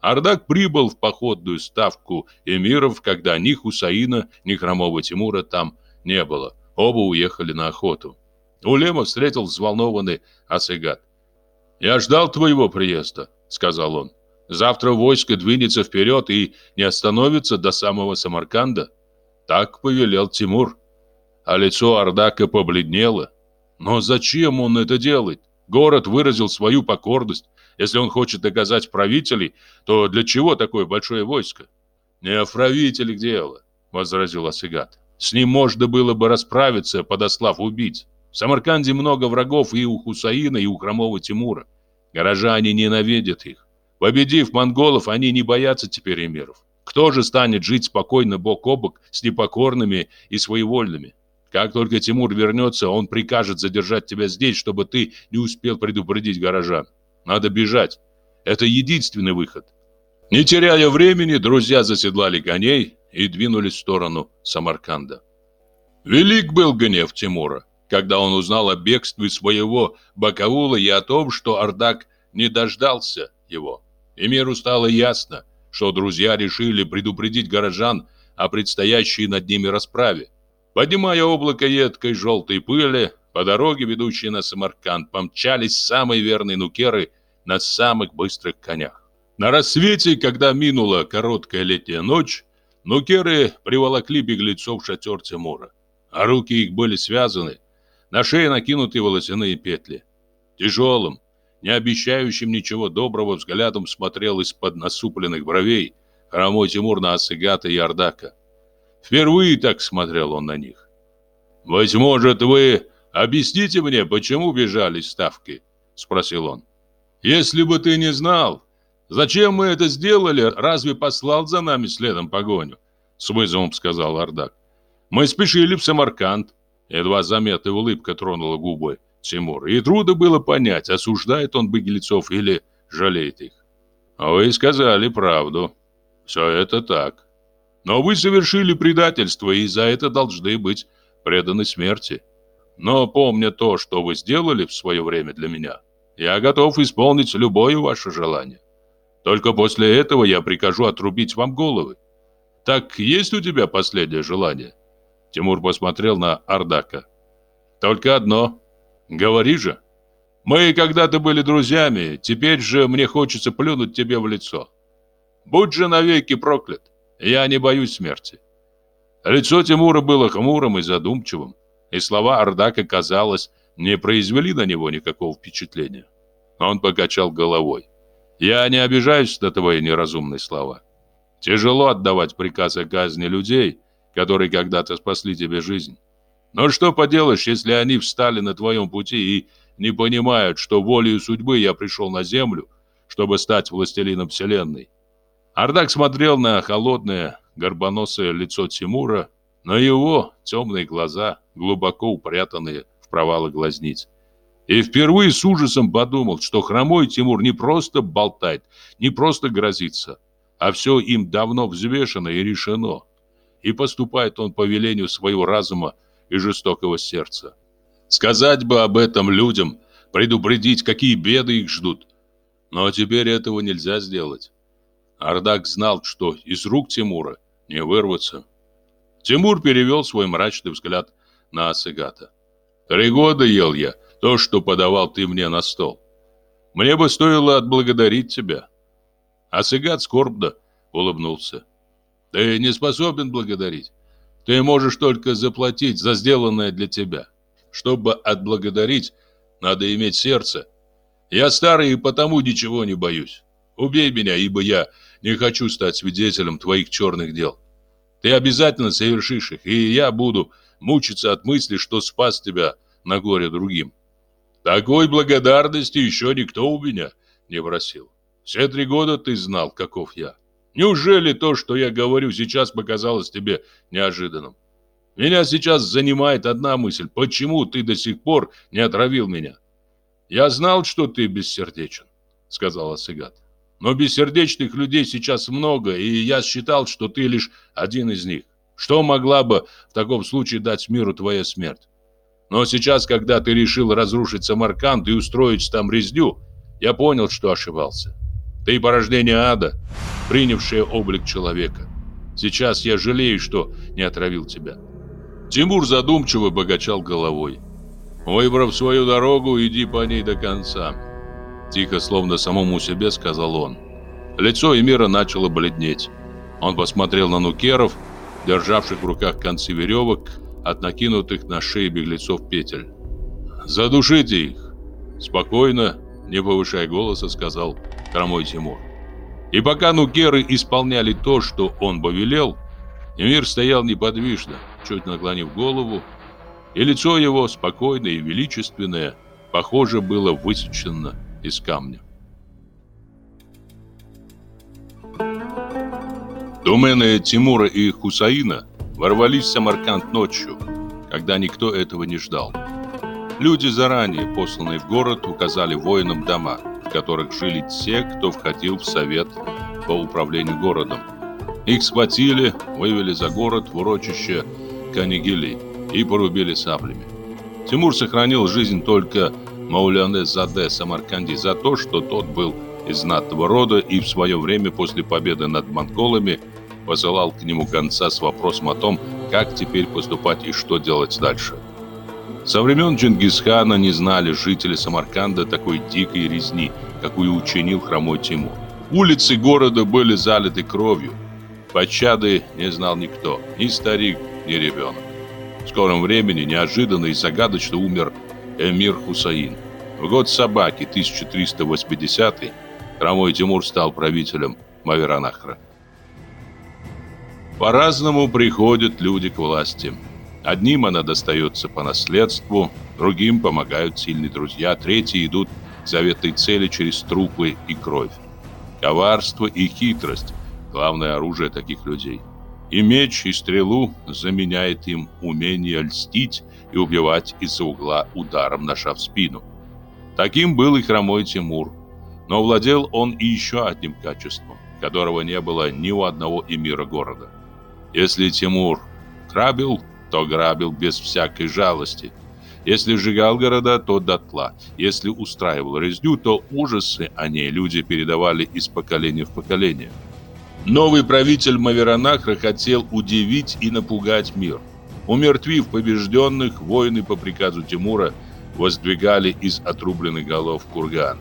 Ардак прибыл в походную ставку эмиров, когда ни Хусаина, ни хромого Тимура там не было. Оба уехали на охоту. Улема встретил взволнованный Асыгат. «Я ждал твоего приезда», — сказал он. Завтра войско двинется вперед и не остановится до самого Самарканда. Так повелел Тимур. А лицо Ардака побледнело. Но зачем он это делает? Город выразил свою покорность. Если он хочет доказать правителей, то для чего такое большое войско? Не о правителях дело, возразил Асигат. С ним можно было бы расправиться, подослав убийц. В Самарканде много врагов и у Хусаина, и у хромого Тимура. Горожане ненавидят их. Победив монголов, они не боятся теперь эмиров. Кто же станет жить спокойно бок о бок с непокорными и своевольными? Как только Тимур вернется, он прикажет задержать тебя здесь, чтобы ты не успел предупредить горожан. Надо бежать. Это единственный выход. Не теряя времени, друзья заседлали коней и двинулись в сторону Самарканда. Велик был гнев Тимура, когда он узнал о бегстве своего Бакаула и о том, что Ардак не дождался его. И миру стало ясно, что друзья решили предупредить горожан о предстоящей над ними расправе. Поднимая облако едкой желтой пыли, по дороге, ведущей на Самарканд, помчались самые верные нукеры на самых быстрых конях. На рассвете, когда минула короткая летняя ночь, нукеры приволокли беглецов в шатер Тимура. А руки их были связаны, на шее накинуты волосяные петли. Тяжелым, не обещающим ничего доброго взглядом смотрел из-под насупленных бровей хромой Тимур на Асыгата и Ардака. Впервые так смотрел он на них. «Быть может, вы объясните мне, почему бежали ставки?» — спросил он. «Если бы ты не знал, зачем мы это сделали, разве послал за нами следом погоню?» с вызовом сказал Ардак. Мы спешили в Самарканд. Едва заметная улыбка тронула губы Тимура. И трудно было понять, осуждает он беглецов или жалеет их. А вы сказали правду. Все это так. Но вы совершили предательство, и за это должны быть преданы смерти. Но помня то, что вы сделали в свое время для меня, я готов исполнить любое ваше желание. Только после этого я прикажу отрубить вам головы. Так есть у тебя последнее желание? Тимур посмотрел на Ардака. Только одно. Говори же. Мы когда-то были друзьями, теперь же мне хочется плюнуть тебе в лицо. Будь же навеки проклят. Я не боюсь смерти. Лицо Тимура было хмурым и задумчивым, и слова Ардака, казалось, не произвели на него никакого впечатления. Он покачал головой. Я не обижаюсь на твои неразумные слова. Тяжело отдавать приказ о казни людей, которые когда-то спасли тебе жизнь. Но что поделаешь, если они встали на твоем пути и не понимают, что волею судьбы я пришел на землю, чтобы стать властелином вселенной. Ардак смотрел на холодное, горбоносое лицо Тимура, на его темные глаза, глубоко упрятанные в провалы глазниц. И впервые с ужасом подумал, что хромой Тимур не просто болтает, не просто грозится, а все им давно взвешено и решено. И поступает он по велению своего разума и жестокого сердца. Сказать бы об этом людям, предупредить, какие беды их ждут. Но теперь этого нельзя сделать. Ардак знал, что из рук Тимура не вырваться. Тимур перевел свой мрачный взгляд на Асыгата. «Три года ел я то, что подавал ты мне на стол. Мне бы стоило отблагодарить тебя. А Сыгат скорбно улыбнулся. Ты не способен благодарить. Ты можешь только заплатить за сделанное для тебя. Чтобы отблагодарить, надо иметь сердце. Я старый и потому ничего не боюсь. Убей меня, ибо я не хочу стать свидетелем твоих черных дел. Ты обязательно совершишь их, и я буду мучиться от мысли, что спас тебя на горе другим. Такой благодарности еще никто у меня не просил. Все три года ты знал, каков я. Неужели то, что я говорю сейчас, показалось тебе неожиданным? Меня сейчас занимает одна мысль. Почему ты до сих пор не отравил меня? Я знал, что ты бессердечен, сказала Сыгат. Но бессердечных людей сейчас много, и я считал, что ты лишь один из них. Что могла бы в таком случае дать миру твоя смерть? Но сейчас, когда ты решил разрушить Самарканд и устроить там резню, я понял, что ошибался. Ты порождение ада, принявшее облик человека. Сейчас я жалею, что не отравил тебя. Тимур задумчиво богачал головой. Выбрав свою дорогу, иди по ней до конца. Тихо, словно самому себе, сказал он. Лицо Эмира начало бледнеть. Он посмотрел на нукеров, державших в руках концы веревок, от накинутых на шеи беглецов петель. «Задушите их!» Спокойно, не повышая голоса, сказал хромой Тимур. И пока нукеры исполняли то, что он повелел, Эмир стоял неподвижно, чуть наклонив голову, и лицо его, спокойное и величественное, похоже, было высечено из камня. Домены Тимура и Хусаина ворвались в Самарканд ночью, когда никто этого не ждал. Люди, заранее посланные в город, указали воинам дома, которых жили те, кто входил в совет по управлению городом. Их схватили, вывели за город в урочище Канигили и порубили саблями. Тимур сохранил жизнь только Мауляне Заде Самарканди за то, что тот был из знатного рода и в свое время после победы над монголами посылал к нему гонца с вопросом о том, как теперь поступать и что делать дальше. Со времен Чингисхана не знали жители Самарканда такой дикой резни, какую учинил хромой Тимур. Улицы города были залиты кровью. Пощады не знал никто, ни старик, ни ребенок. В скором времени неожиданно и загадочно умер эмир Хусаин. В год собаки 1380 хромой Тимур стал правителем Маверанахра. По-разному приходят люди к власти. Одним она достается по наследству, другим помогают сильные друзья, третьи идут к заветной цели через трупы и кровь. Коварство и хитрость – главное оружие таких людей. И меч, и стрелу заменяет им умение льстить и убивать из-за угла ударом ножа в спину. Таким был и хромой Тимур. Но владел он и еще одним качеством, которого не было ни у одного эмира города. Если Тимур грабил, то грабил без всякой жалости. Если сжигал города, то дотла. Если устраивал резню, то ужасы о ней люди передавали из поколения в поколение. Новый правитель Маверанахра хотел удивить и напугать мир. Умертвив побежденных, воины по приказу Тимура воздвигали из отрубленных голов курганы.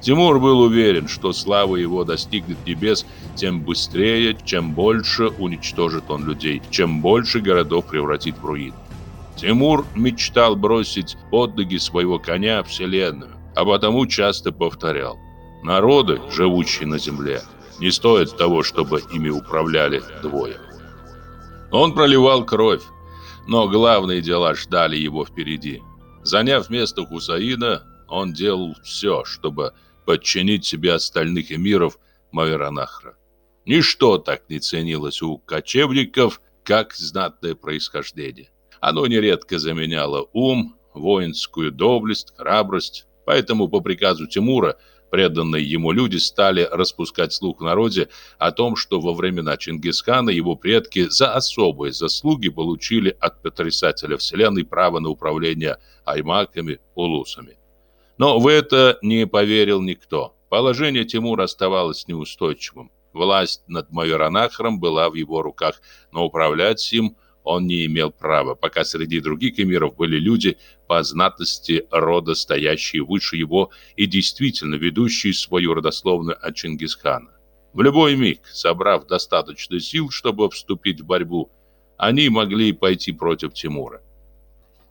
Тимур был уверен, что слава его достигнет небес тем быстрее, чем больше уничтожит он людей, чем больше городов превратит в руины. Тимур мечтал бросить под ноги своего коня вселенную, а потому часто повторял «Народы, живущие на земле, не стоят того, чтобы ими управляли двое». Он проливал кровь, но главные дела ждали его впереди. Заняв место Хусаина, он делал все, чтобы подчинить себе остальных эмиров Маверанахра. Ничто так не ценилось у кочевников, как знатное происхождение. Оно нередко заменяло ум, воинскую доблесть, храбрость. Поэтому по приказу Тимура преданные ему люди стали распускать слух в народе о том, что во времена Чингисхана его предки за особые заслуги получили от потрясателя вселенной право на управление аймаками, улусами. Но в это не поверил никто. Положение Тимура оставалось неустойчивым. Власть над Майоранахром была в его руках, но управлять им он не имел права, пока среди других эмиров были люди по знатности рода, стоящие выше его и действительно ведущие свою родословную от Чингисхана. В любой миг, собрав достаточно сил, чтобы вступить в борьбу, они могли пойти против Тимура.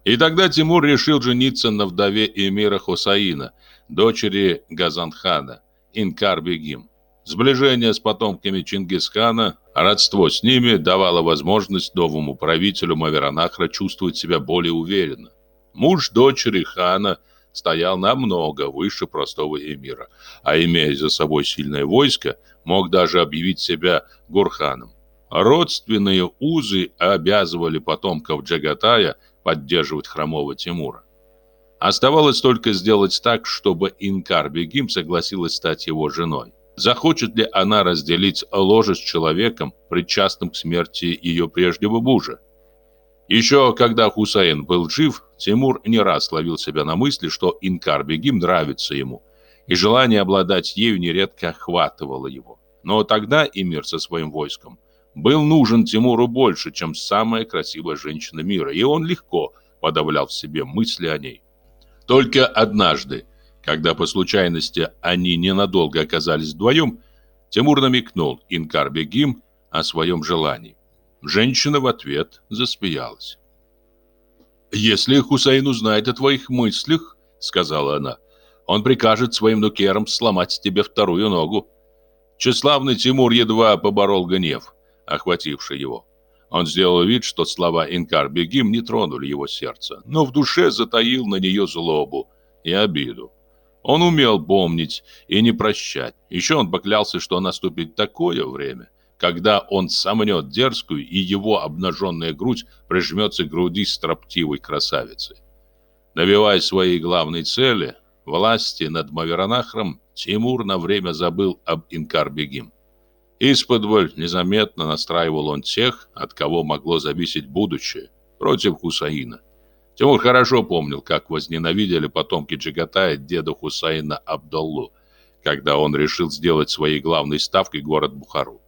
И тогда Тимур решил жениться на вдове эмира Хусаина, дочери Газанхана, Инкар-бегим. Сближение с потомками Чингисхана, родство с ними давало возможность новому правителю Маверанахра чувствовать себя более уверенно. Муж дочери хана стоял намного выше простого эмира, а имея за собой сильное войско, мог даже объявить себя Гурханом. Родственные узы обязывали потомков Джагатая – поддерживать хромого Тимура. Оставалось только сделать так, чтобы Инкар-бегим согласилась стать его женой. Захочет ли она разделить ложе с человеком, причастным к смерти ее прежнего мужа? Еще когда Хусейн был жив, Тимур не раз ловил себя на мысли, что Инкар-бегим нравится ему, и желание обладать ею нередко охватывало его. Но тогда Эмир со своим войском был нужен Тимуру больше, чем самая красивая женщина мира, и он легко подавлял в себе мысли о ней. Только однажды, когда по случайности они ненадолго оказались вдвоем, Тимур намекнул Инкар-бегим о своем желании. Женщина в ответ засмеялась. «Если Хусейн узнает о твоих мыслях, — сказала она, — он прикажет своим нукерам сломать тебе вторую ногу». Тщеславный Тимур едва поборол гнев охвативший его. Он сделал вид, что слова Инкар-Бегим не тронули его сердце, но в душе затаил на нее злобу и обиду. Он умел помнить и не прощать. Еще он поклялся, что наступит такое время, когда он сомнет дерзкую, и его обнаженная грудь прижмется к груди строптивой красавицы. Добивая своей главной цели, власти над Маверанахром, Тимур на время забыл об Инкар-Бегим. Исподволь незаметно настраивал он тех, от кого могло зависеть будущее, против Хусаина. Тимур хорошо помнил, как возненавидели потомки Джигатая деда Хусаина Абдаллу, когда он решил сделать своей главной ставкой город Бухару.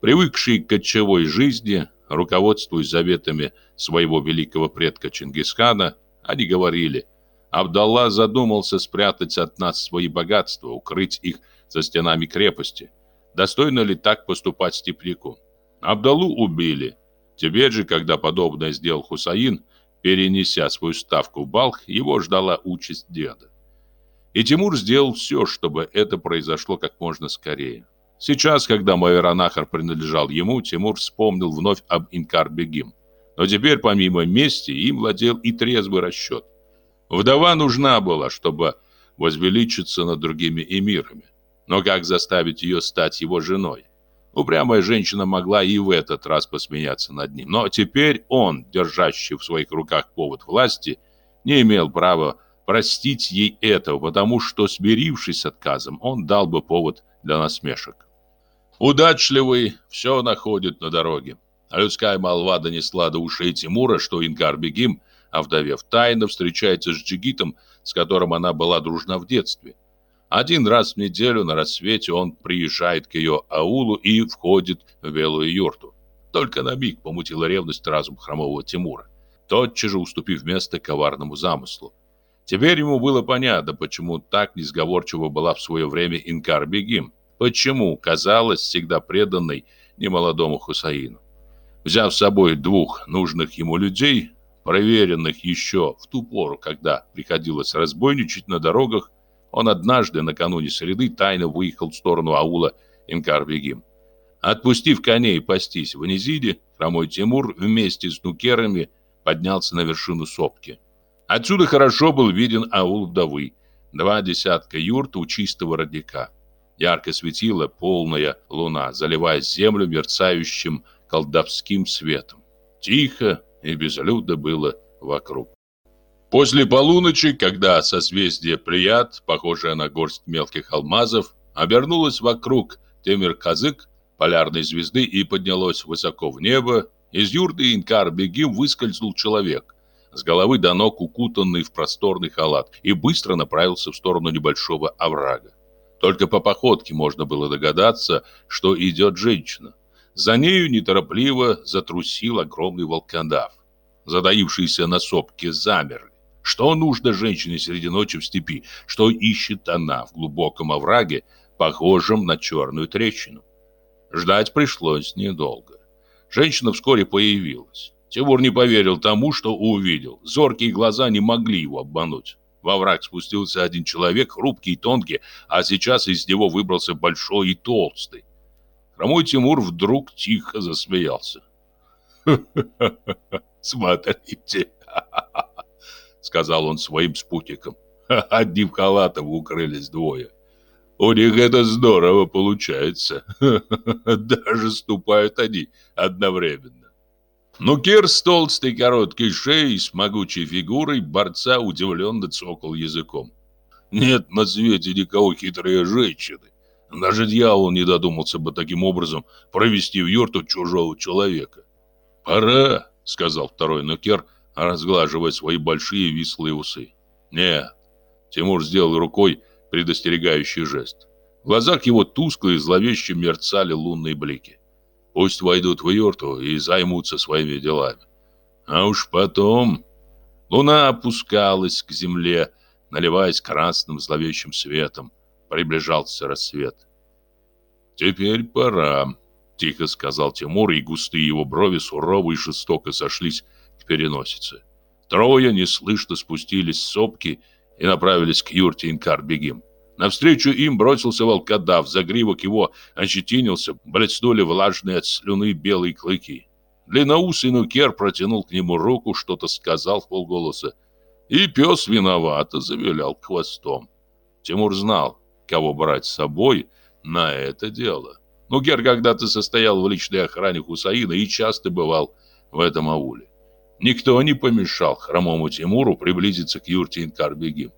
Привыкшие к кочевой жизни, руководствуясь заветами своего великого предка Чингисхана, они говорили, Абдалла задумался спрятать от нас свои богатства, укрыть их за стенами крепости – Достойно ли так поступать степняку? Абдалу убили. Теперь же, когда подобное сделал Хусаин, перенеся свою ставку в Балх, его ждала участь деда. И Тимур сделал все, чтобы это произошло как можно скорее. Сейчас, когда Майоранахар принадлежал ему, Тимур вспомнил вновь об Инкар-бегим. Но теперь, помимо мести, им владел и трезвый расчет. Вдова нужна была, чтобы возвеличиться над другими эмирами. Но как заставить ее стать его женой? Упрямая женщина могла и в этот раз посмеяться над ним. Но теперь он, держащий в своих руках повод власти, не имел права простить ей этого, потому что, смирившись с отказом, он дал бы повод для насмешек. Удачливый все находит на дороге. А людская молва донесла до ушей Тимура, что Ингар-бегим, овдовев тайно, встречается с джигитом, с которым она была дружна в детстве. Один раз в неделю на рассвете он приезжает к ее аулу и входит в белую юрту. Только на миг помутила ревность разум хромового Тимура, тотчас же уступив место коварному замыслу. Теперь ему было понятно, почему так несговорчиво была в свое время Инкар-бегим, почему казалась всегда преданной немолодому Хусаину. Взяв с собой двух нужных ему людей, проверенных еще в ту пору, когда приходилось разбойничать на дорогах, он однажды, накануне среды, тайно выехал в сторону аула Инкар-Бегим. Отпустив коней пастись в Низиде, хромой Тимур вместе с нукерами поднялся на вершину сопки. Отсюда хорошо был виден аул вдовы, два десятка юрт у чистого родника. Ярко светила полная луна, заливая землю мерцающим колдовским светом. Тихо и безлюдно было вокруг. После полуночи, когда созвездие Плеяд, похожее на горсть мелких алмазов, обернулось вокруг Темир-Казык, полярной звезды, и поднялось высоко в небо, из юрты Инкар-Бегим выскользнул человек, с головы до ног укутанный в просторный халат, и быстро направился в сторону небольшого оврага. Только по походке можно было догадаться, что идет женщина. За нею неторопливо затрусил огромный волкодав. Задаившиеся на сопке замерли. Что нужно женщине среди ночи в степи? Что ищет она в глубоком овраге, похожем на черную трещину? Ждать пришлось недолго. Женщина вскоре появилась. Тимур не поверил тому, что увидел. Зоркие глаза не могли его обмануть. Во враг спустился один человек, хрупкий и тонкий, а сейчас из него выбрался большой и толстый. Хромой Тимур вдруг тихо засмеялся. «Смотрите!» сказал он своим спутникам. Одним халатом укрылись двое. У них это здорово получается. Даже ступают они одновременно. Но Кир с толстой короткой шеей, с могучей фигурой борца удивленно цокал языком. Нет на свете никого хитрее женщины. Даже дьявол не додумался бы таким образом провести в юрту чужого человека. «Пора», — сказал второй нукер, — разглаживая свои большие вислые усы. «Нет». Тимур сделал рукой предостерегающий жест. В глазах его тускло и зловеще мерцали лунные блики. Пусть войдут в юрту и займутся своими делами. А уж потом... Луна опускалась к земле, наливаясь красным зловещим светом. Приближался рассвет. «Теперь пора», — тихо сказал Тимур, и густые его брови сурово и жестоко сошлись переносице. Трое неслышно спустились с сопки и направились к юрте Инкар-Бегим. Навстречу им бросился волкодав, загривок его ощетинился, блеснули влажные от слюны белые клыки. Длинноусый нукер протянул к нему руку, что-то сказал в полголоса. И пес виновато завилял хвостом. Тимур знал, кого брать с собой на это дело. Нукер когда-то состоял в личной охране Хусаина и часто бывал в этом ауле. Никто не помешал хромому Тимуру приблизиться к юрте Инкар-бегим.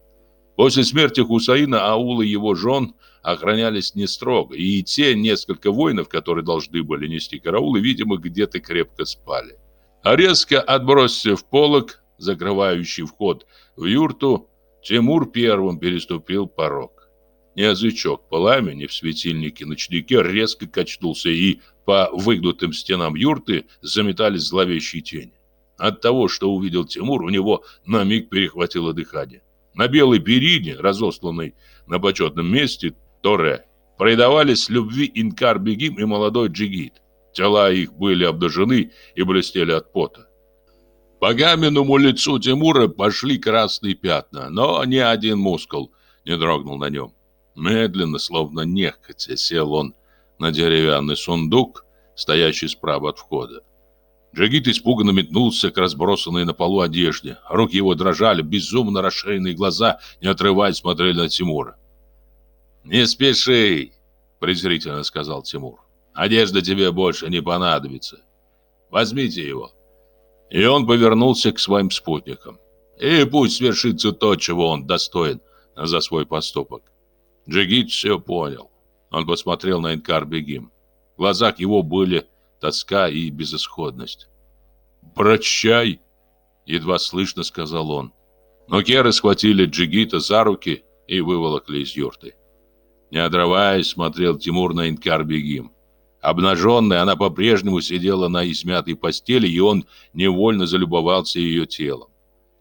После смерти Хусаина аулы его жен охранялись не строго, и те несколько воинов, которые должны были нести караулы, видимо, где-то крепко спали. А резко отбросив полог, закрывающий вход в юрту, Тимур первым переступил порог. Язычок пламени в светильнике-ночнике резко качнулся, и по выгнутым стенам юрты заметались зловещие тени. От того, что увидел Тимур, у него на миг перехватило дыхание. На белой перине, разосланной на почетном месте, Торе, предавались любви Инкар-Бегим и молодой Джигит. Тела их были обнажены и блестели от пота. По каменному лицу Тимура пошли красные пятна, но ни один мускул не дрогнул на нем. Медленно, словно нехотя, сел он на деревянный сундук, стоящий справа от входа. Джигит испуганно метнулся к разбросанной на полу одежде. Руки его дрожали, безумно расширенные глаза, не отрываясь, смотрели на Тимура. «Не спеши!» — презрительно сказал Тимур. Одежда тебе больше не понадобится. Возьмите его. И он повернулся к своим спутникам. И пусть свершится то, чего он достоин за свой поступок. Джигит все понял. Он посмотрел на Инкар Бегим. В глазах его были тоска и безысходность. «Прощай!» — едва слышно сказал он. Но керы схватили Джигита за руки и выволокли из юрты. Не отрываясь, смотрел Тимур на Инкар Бегим. Обнаженная, она по-прежнему сидела на измятой постели, и он невольно залюбовался ее телом.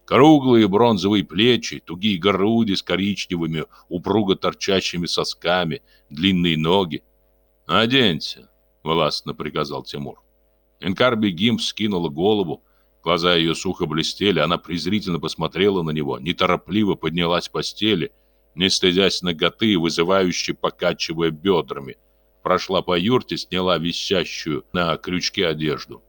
Круглые бронзовые плечи, тугие груди с коричневыми, упруго торчащими сосками, длинные ноги. «Оденься», — властно приказал Тимур. Инкар Бегим вскинула голову, глаза ее сухо блестели, она презрительно посмотрела на него, неторопливо поднялась с постели, не стыдясь ноготы, вызывающе покачивая бедрами, прошла по юрте, сняла висящую на крючке одежду.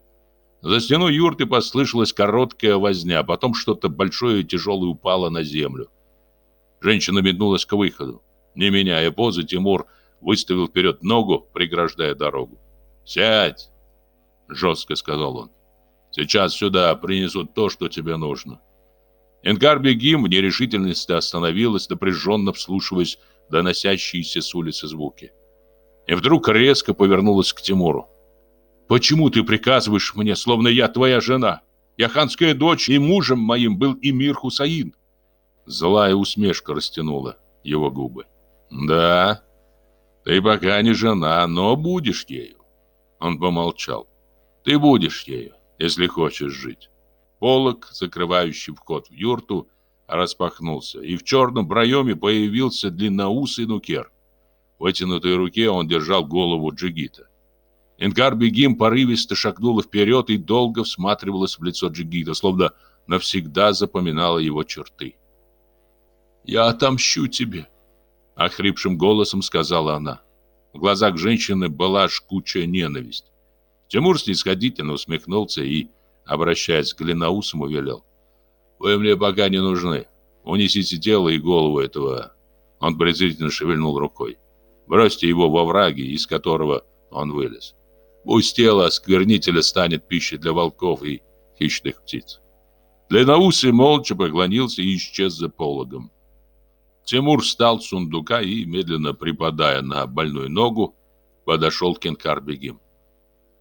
За стеной юрты послышалась короткая возня, потом что-то большое и тяжелое упало на землю. Женщина метнулась к выходу. Не меняя позы, Тимур выставил вперед ногу, преграждая дорогу. «Сядь!» — жестко сказал он. «Сейчас сюда принесут то, что тебе нужно». Энгар Бегим в нерешительности остановилась, напряженно вслушиваясь доносящиеся с улицы звуки. И вдруг резко повернулась к Тимуру. Почему ты приказываешь мне, словно я твоя жена? Я ханская дочь, и мужем моим был Эмир Хусаин. Злая усмешка растянула его губы. Да, ты пока не жена, но будешь ею. Он помолчал. Ты будешь ею, если хочешь жить. Полок, закрывающий вход в юрту, распахнулся, и в черном проеме появился длинноусый нукер. В вытянутой руке он держал голову джигита. Ингар Бегим порывисто шагнула вперед и долго всматривалась в лицо Джигита, словно навсегда запоминала его черты. «Я отомщу тебе», — охрипшим голосом сказала она. В глазах женщины была жгучая ненависть. Тимур снисходительно усмехнулся и, обращаясь к Гляноусому, велел. «Вы мне пока не нужны. Унесите тело и голову этого...» Он презрительно шевельнул рукой. «Бросьте его во враги, из которого он вылез. Пусть тело осквернителя станет пищей для волков и хищных птиц. Длинноусый молча поклонился и исчез за пологом. Тимур встал с сундука и, медленно припадая на больную ногу, подошел к Кенкар-бегим.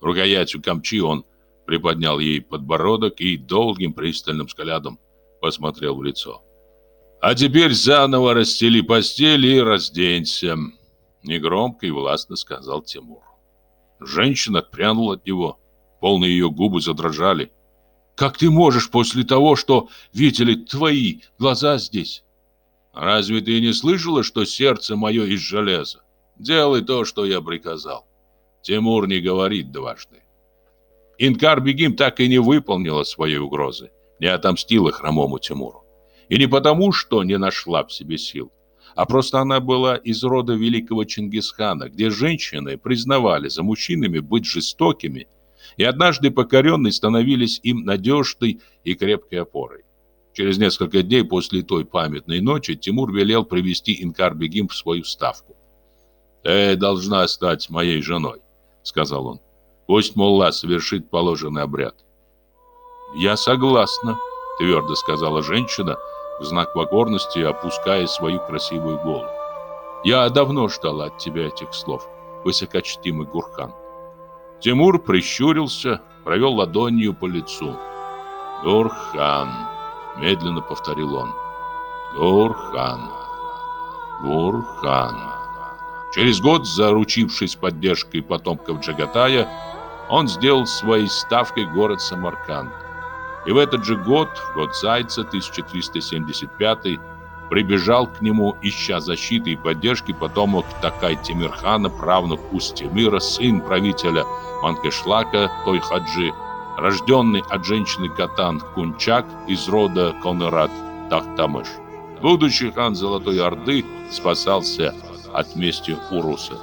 Рукоятью камчи он приподнял ей подбородок и долгим пристальным взглядом посмотрел в лицо. «А теперь заново расстели постель и разденься», — негромко и властно сказал Тимур. Женщина отпрянула от него. Полные ее губы задрожали. «Как ты можешь после того, что видели твои глаза здесь?» «Разве ты не слышала, что сердце мое из железа? Делай то, что я приказал». Тимур не говорит дважды. Инкар Бегим так и не выполнила своей угрозы, не отомстила хромому Тимуру. И не потому, что не нашла в себе сил, а просто она была из рода великого Чингисхана, где женщины признавали за мужчинами быть жестокими, и однажды покоренные становились им надежной и крепкой опорой. Через несколько дней после той памятной ночи Тимур велел привести Инкар-бегим в свою ставку. «Ты должна стать моей женой», — сказал он. «Пусть Мулла совершит положенный обряд». «Я согласна», — твердо сказала женщина, — в знак покорности опуская свою красивую голову. «Я давно ждала от тебя этих слов, высокочтимый Гурхан». Тимур прищурился, провел ладонью по лицу. «Гурхан», — медленно повторил он. «Гурхан, Гурхан». Через год, заручившись поддержкой потомков Джагатая, он сделал своей ставкой город Самарканд. И в этот же год, в год Зайца, 1375 прибежал к нему, ища защиты и поддержки, потомок Такай Тимирхана, правнук Устемира, сын правителя Манкешлака Тойхаджи, рожденный от женщины Катан Кунчак из рода Конрад Тахтамыш. Будущий хан Золотой Орды спасался от мести Уруса.